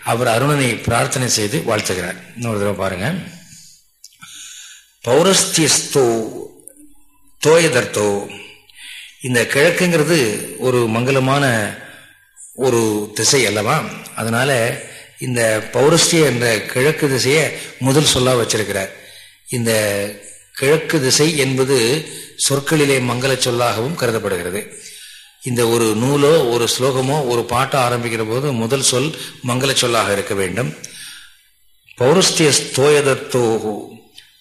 அவர் அருணனை பிரார்த்தனை செய்து வாழ்த்துகிறார். இன்னொரு தடவை பாருங்க. பௌரஸ்தியஸ்தோ தோயதர்த்தோ. இந்த கிழக்குங்கிறது ஒரு மங்களமான ஒரு திசை அல்லவா? அதனால இந்த பௌரஸ்திய என்ற கிழக்கு திசையை முதல் சொல்லா வச்சிருக்கிறார். இந்த கிழக்கு திசை என்பது சொற்களிலே மங்கள சொல்லாகவும் கருதப்படுகிறது. இந்த ஒரு நூலோ ஒரு ஸ்லோகமோ ஒரு பாட்டோ ஆரம்பிக்கிற போது முதல் சொல் மங்கள சொல்லாக இருக்க வேண்டும். பௌரஸ்திய ஸ்தோயதத்தோ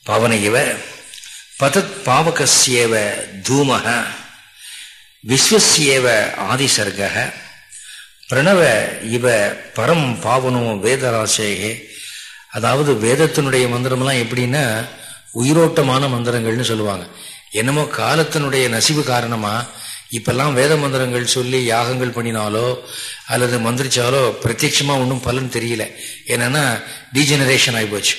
பவன இவ பதத் பாவகசியேவ தூமக விஸ்வசியேவ ஆதிசர்க பிரணவ இவ பரம் பாவனோ வேதராசேகே. அதாவது வேதத்தினுடைய மந்திரம்லாம் எப்படின்னா உயிரோட்டமான மந்திரங்கள்னு சொல்லுவாங்க. என்னமோ காலத்தினுடைய நசிவு காரணமாக இப்பெல்லாம் வேத மந்திரங்கள் சொல்லி யாகங்கள் பண்ணினாலோ அல்லது மந்திரிச்சாலோ பிரத்யட்சமாக ஒன்றும் பலன் தெரியல. என்னன்னா டீஜெனரேஷன் ஆகிப்போச்சு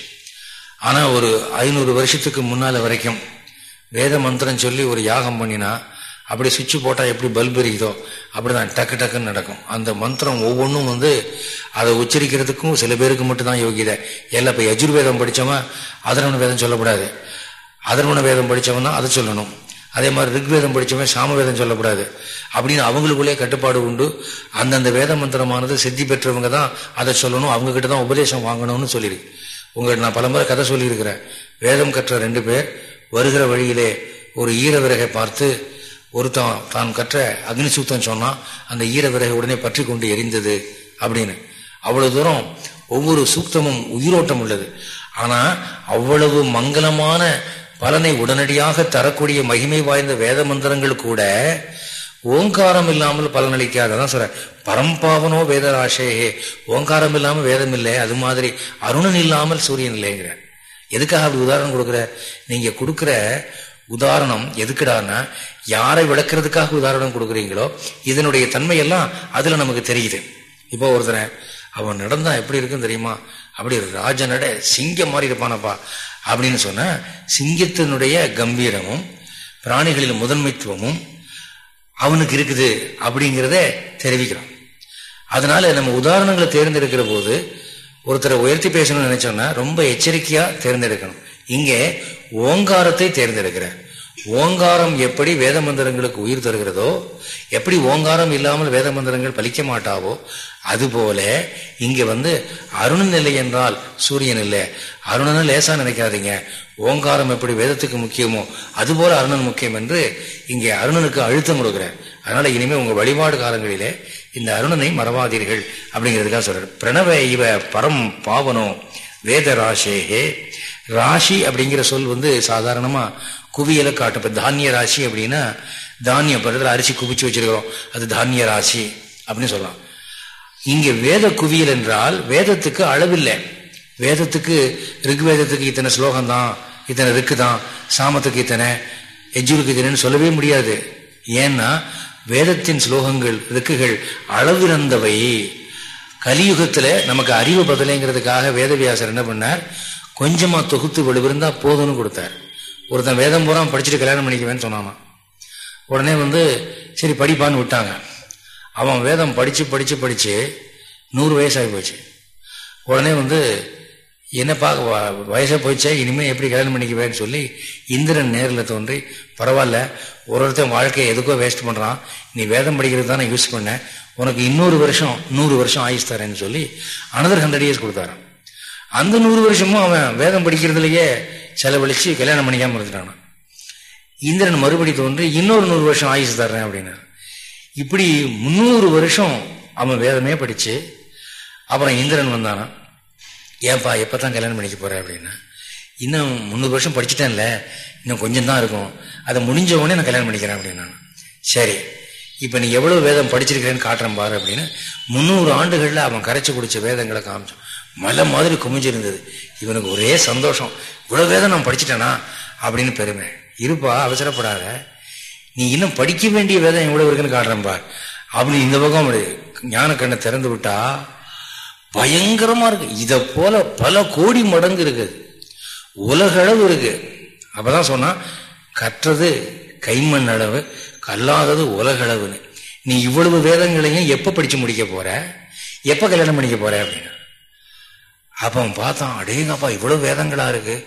ஆனால் ஒரு ஐநூறு வருஷத்துக்கு முன்னால் வரைக்கும் வேத மந்திரம் சொல்லி ஒரு யாகம் பண்ணினா அப்படி சுவிட்ச் போட்டால் எப்படி பல்ப் எரிக்குதோ அப்படிதான் டக்கு டக்குன்னு நடக்கும். அந்த மந்திரம் ஒவ்வொன்றும் வந்து அதை உச்சரிக்கிறதுக்கும் சில பேருக்கு மட்டும்தான் யோகிதை. எல்லாம் இப்போ யஜுர்வேதம் படித்தவன் அதர்வன வேதம் சொல்லக்கூடாது. அதர்வண வேதம் படித்தவன் தான் அதை சொல்லணும். அதே மாதிரி ரிக்வேதம் படித்தவன் சாமவேதம் சொல்லக்கூடாது. அப்படின்னு அவங்களுக்குள்ளே கட்டுப்பாடு உண்டு. அந்தந்த வேத மந்திரமானது சித்தி பெற்றவங்க தான் அதை சொல்லணும். அவங்ககிட்ட தான் உபதேசம் வாங்கணும்னு சொல்லியிருக்கு உங்கள்கிட்ட நான் பலமுறை கதை சொல்லியிருக்கிறேன். வேதம் கற்ற ரெண்டு பேர் வருகிற வழியிலே ஒரு ஈர விறகை பார்த்து ஒருத்தன் தான் கற்ற அக்னி சூத்தம் சொன்னால் அந்த ஈர விறகை உடனே பற்றி கொண்டு எரிந்தது அப்படின்னு. அவ்வளவு தூரம் ஒவ்வொரு சூக்தமும் உயிரோட்டம் உள்ளது. ஆனால் அவ்வளவு மங்களமான பலனை உடனடியாக தரக்கூடிய மகிமை வாய்ந்த வேத மந்திரங்கள் கூட ஓங்காரம் இல்லாமல் பலனளிக்காததான் சொல்ற பரம்பாவனோ வேதராசேகே ஓங்காரம் இல்லாமல் வேதம் இல்லை. அது மாதிரி அருணன் இல்லாமல் சூரியன் இல்லைங்கிற. எதுக்காக அப்படி உதாரணம் கொடுக்குற? நீங்க கொடுக்குற உதாரணம் எதுக்குடான்னா யாரை விளக்குறதுக்காக உதாரணம் கொடுக்குறீங்களோ இதனுடைய தன்மையெல்லாம் அதுல நமக்கு தெரியுது. இப்போ ஒருத்தனை அவன் நடந்தா எப்படி இருக்குன்னு தெரியுமா? அப்படி ராஜ நட சிங்கம் மாதிரி இருப்பானப்பா. அப்படின்னு சொன்னால் சிங்கத்தினுடைய கம்பீரமும் பிராணிகளின் முதன்மைத்துவமும் அவனுக்கு இருக்குது அப்படிங்கிறத தெரிவிக்கிறோம் அதனால நம்ம உதாரணங்களை தேர்ந்தெடுக்கிற போது ஒருத்தரை உயர்த்தி பேசணும்னு நினைச்சோம்னா ரொம்ப எச்சரிக்கையா தேர்ந்தெடுக்கணும். இங்கே ஓங்காரத்தை தேர்ந்தெடுக்கிறேன் ஓங்காரம் எப்படி வேத மந்திரங்களுக்கு உயிர் தருகிறதோ எப்படி ஓங்காரம் இல்லாமல் வேத மந்திரங்கள் பலிக்க மாட்டாவோ அதுபோல இங்க வந்து அருணன் இல்லை என்றால் சூரியன் இல்லை. அருணன் லேசா நினைக்காதீங்க. ஓங்காரம் எப்படி வேதத்துக்கு முக்கியமோ அதுபோல அருணன் முக்கியம் என்று இங்கே அருணனுக்கு அழுத்தம் கொடுக்குறேன் அதனால இனிமே உங்க வழிபாடு காலங்களிலே இந்த அருணனை மறவாதீர்கள் அப்படிங்கிறதுக்காக சொல்றாரு. பிரணவ இவ பரம் பாவனோ வேதராசேகே ராசி அப்படிங்கிற சொல் வந்து சாதாரணமா குவியலை காட்டும் இப்போ தானிய ராசி அப்படின்னா தானியம் படத்தில் அரிசி குவிச்சு வச்சிருக்கிறோம். அது தானிய ராசி அப்படின்னு சொல்லலாம் இங்கே வேத குவியல் என்றால் வேதத்துக்கு அளவில்லை. வேதத்துக்கு ரிக்வேதத்துக்கு இத்தனை ஸ்லோகம் தான் இத்தனை ரிக்கு தான் சாமத்துக்கு இத்தனை எஜ்ஜூருக்கு இத்தனைன்னு சொல்லவே முடியாது. ஏன்னா வேதத்தின் ஸ்லோகங்கள் ரிக்குகள் அளவிறந்தவை. கலியுகத்தில் நமக்கு அறிவு பதிலைங்கிறதுக்காக வேதவியாசர் என்ன பண்ணார்? கொஞ்சமாக தொகுத்து வெளிவிருந்தா போதும்னு கொடுத்தார். ஒருத்தன் வேதம் பூரா படிச்சுட்டு கல்யாணம் பண்ணிக்குவேன்னு சொன்னானா உடனே வந்து சரி படிப்பான்னு விட்டாங்க. அவன் வேதம் படிச்சு படிச்சு படிச்சு நூறு வயசாகி போச்சு. உடனே வந்து என்னப்பா வயசாக போயிச்சே இனிமேல் எப்படி கல்யாணம் பண்ணிக்குவேன்னு சொல்லி இந்திரன் நேரில் தோன்றி பரவாயில்ல ஒரு ஒருத்தன் வாழ்க்கையை எதுக்கோ வேஸ்ட் பண்ணுறான் நீ வேதம் படிக்கிறது தானே யூஸ் பண்ண உனக்கு இன்னொரு வருஷம் நூறு வருஷம் ஆயுஸ் தரேன்னு சொல்லி அனதர் ஹண்ட்ரட் இயர்ஸ் கொடுத்தாரான் அந்த நூறு வருஷமும் அவன் வேதம் படிக்கிறதுலயே செலவழிச்சு கல்யாணம் பண்ணிக்காம இருந்துட்டானா. இந்திரன் மறுபடி தோன்றி இன்னொரு நூறு வருஷம் ஆயுசு தர்றேன் அப்படின்னாரு. இப்படி முன்னூறு வருஷம் அவன் வேதமே படிச்சு அப்புறம் இந்திரன் வந்தானா. ஏன்பா எப்பதான் கல்யாணம் பண்ணிக்க போகிறேன் அப்படின்னா இன்னும் முந்நூறு வருஷம் படிச்சுட்டேன்ல இன்னும் கொஞ்சம் தான் இருக்கும். அதை முடிஞ்ச உடனே நான் கல்யாணம் பண்ணிக்கிறேன் அப்படின்னா சரி இப்ப நீ எவ்வளவு வேதம் படிச்சிருக்கிறேன்னு காட்டுறேன் பாரு அப்படின்னு முந்நூறு ஆண்டுகள்ல அவன் கரைச்சி குடிச்ச வேதங்களை காமிச்சான். மலை மாதிரி குமிஞ்சிருந்தது. இவனுக்கு ஒரே சந்தோஷம். இவ்வளவு வேதம் நான் படிச்சுட்டேனா? அப்படின்னு பெருமை. இருப்பா அவசரப்படாத. நீ இன்னும் படிக்க வேண்டிய வேதம் எவ்வளவு இருக்குன்னு காட்டுறேன் பார். அப்படின்னு இந்த பக்கம் ஞான கண்ணை திறந்து விட்டா பயங்கரமா இருக்கு. இதை போல பல கோடி மடங்கு இருக்குது உலகளவு இருக்கு. அப்பதான் சொன்னா கற்றது கைமண் அளவு கல்லாதது உலகளவுன்னு. நீ இவ்வளவு வேதங்களையும் எப்ப படிச்சு முடிக்க போற? எப்ப கல்யாணம் பண்ணிக்க போற அப்படின்னு. அப்போ அவன் பார்த்தான் அடேங்கப்பா இவ்வளவு வேதங்களா இருக்கு?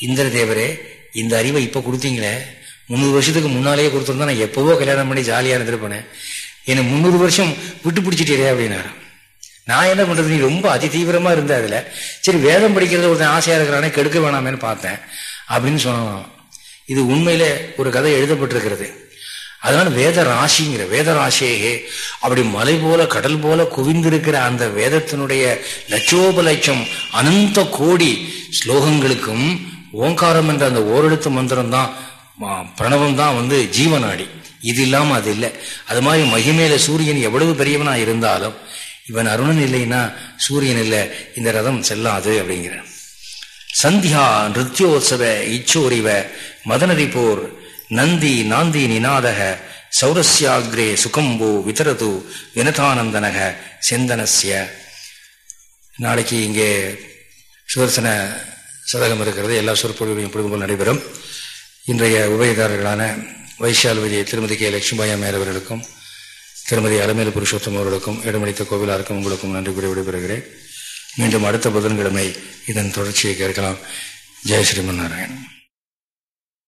இந்திர தேவரே இந்த அறிவை இப்போ கொடுத்தீங்களே. முந்நூறு வருஷத்துக்கு முன்னாலேயே கொடுத்துருந்தா நான் எப்பவோ கல்யாணம் பண்ணி ஜாலியாக இருந்திருப்பேன். என்னை முந்நூறு வருஷம் விட்டு பிடிச்சிட்டே அப்படின்னாரு நான் என்ன பண்ணுறது நீ ரொம்ப அதி தீவிரமாக இருந்த அதில். சரி வேதம் படிக்கிறது ஒருத்தன் ஆசையாக இருக்கிறானே கெடுக்க வேணாமேன்னு பார்த்தேன். அப்படின்னு சொன்னான் இது உண்மையில ஒரு கதை எழுதப்பட்டிருக்கிறது. அதனால வேத ராசிங்கிற வேத ராசியே அப்படி மலை போல கடல் போல குவிந்திருக்கிற அந்த வேதத்தினுடைய லட்சோப லட்சம் அனந்த கோடி ஸ்லோகங்களுக்கும் ஓங்காரம் என்ற அந்த ஓரெழுத்து மந்திரம் தான் பிரணவம் தான் வந்து ஜீவநாடி. இது இல்லாமல் அது இல்லை. அது மாதிரி மகிமேல சூரியன் எவ்வளவு பெரியவனா இருந்தாலும் இவன் அருணன் இல்லைன்னா சூரியன் இல்லை இந்த ரதம் செல்லாது அப்படிங்கிற சந்தியா நிருத்யோத்சவ இச்சோரிவ மதனதி போர் நந்தி நாந்தி நிநாதக சௌரஸ்யாகிரே சுகம்போ விதரது வினதானந்தனக செந்தனசிய நாளைக்கு இங்கே சுதர்சன சதகம் இருக்கிறது. எல்லா சொற்பொழிவுகளும் இப்பொழுது நடைபெறும். இன்றைய உபயதாரர்களான வைஷால் திருமதி கே லட்சுமிபாய் அம்மையார் அவர்களுக்கும் திருமதி அலமேலு புருஷோத்தம் அவர்களுக்கும் இடமளித்த கோவிலாருக்கும் உங்களுக்கும் நன்றி கூறி விடைபெறுகிறேன். மீண்டும் அடுத்த புதன்கிழமை இதன் தொடர்ச்சியை கேட்கலாம். ஜெய ஸ்ரீமன் நாராயணன்.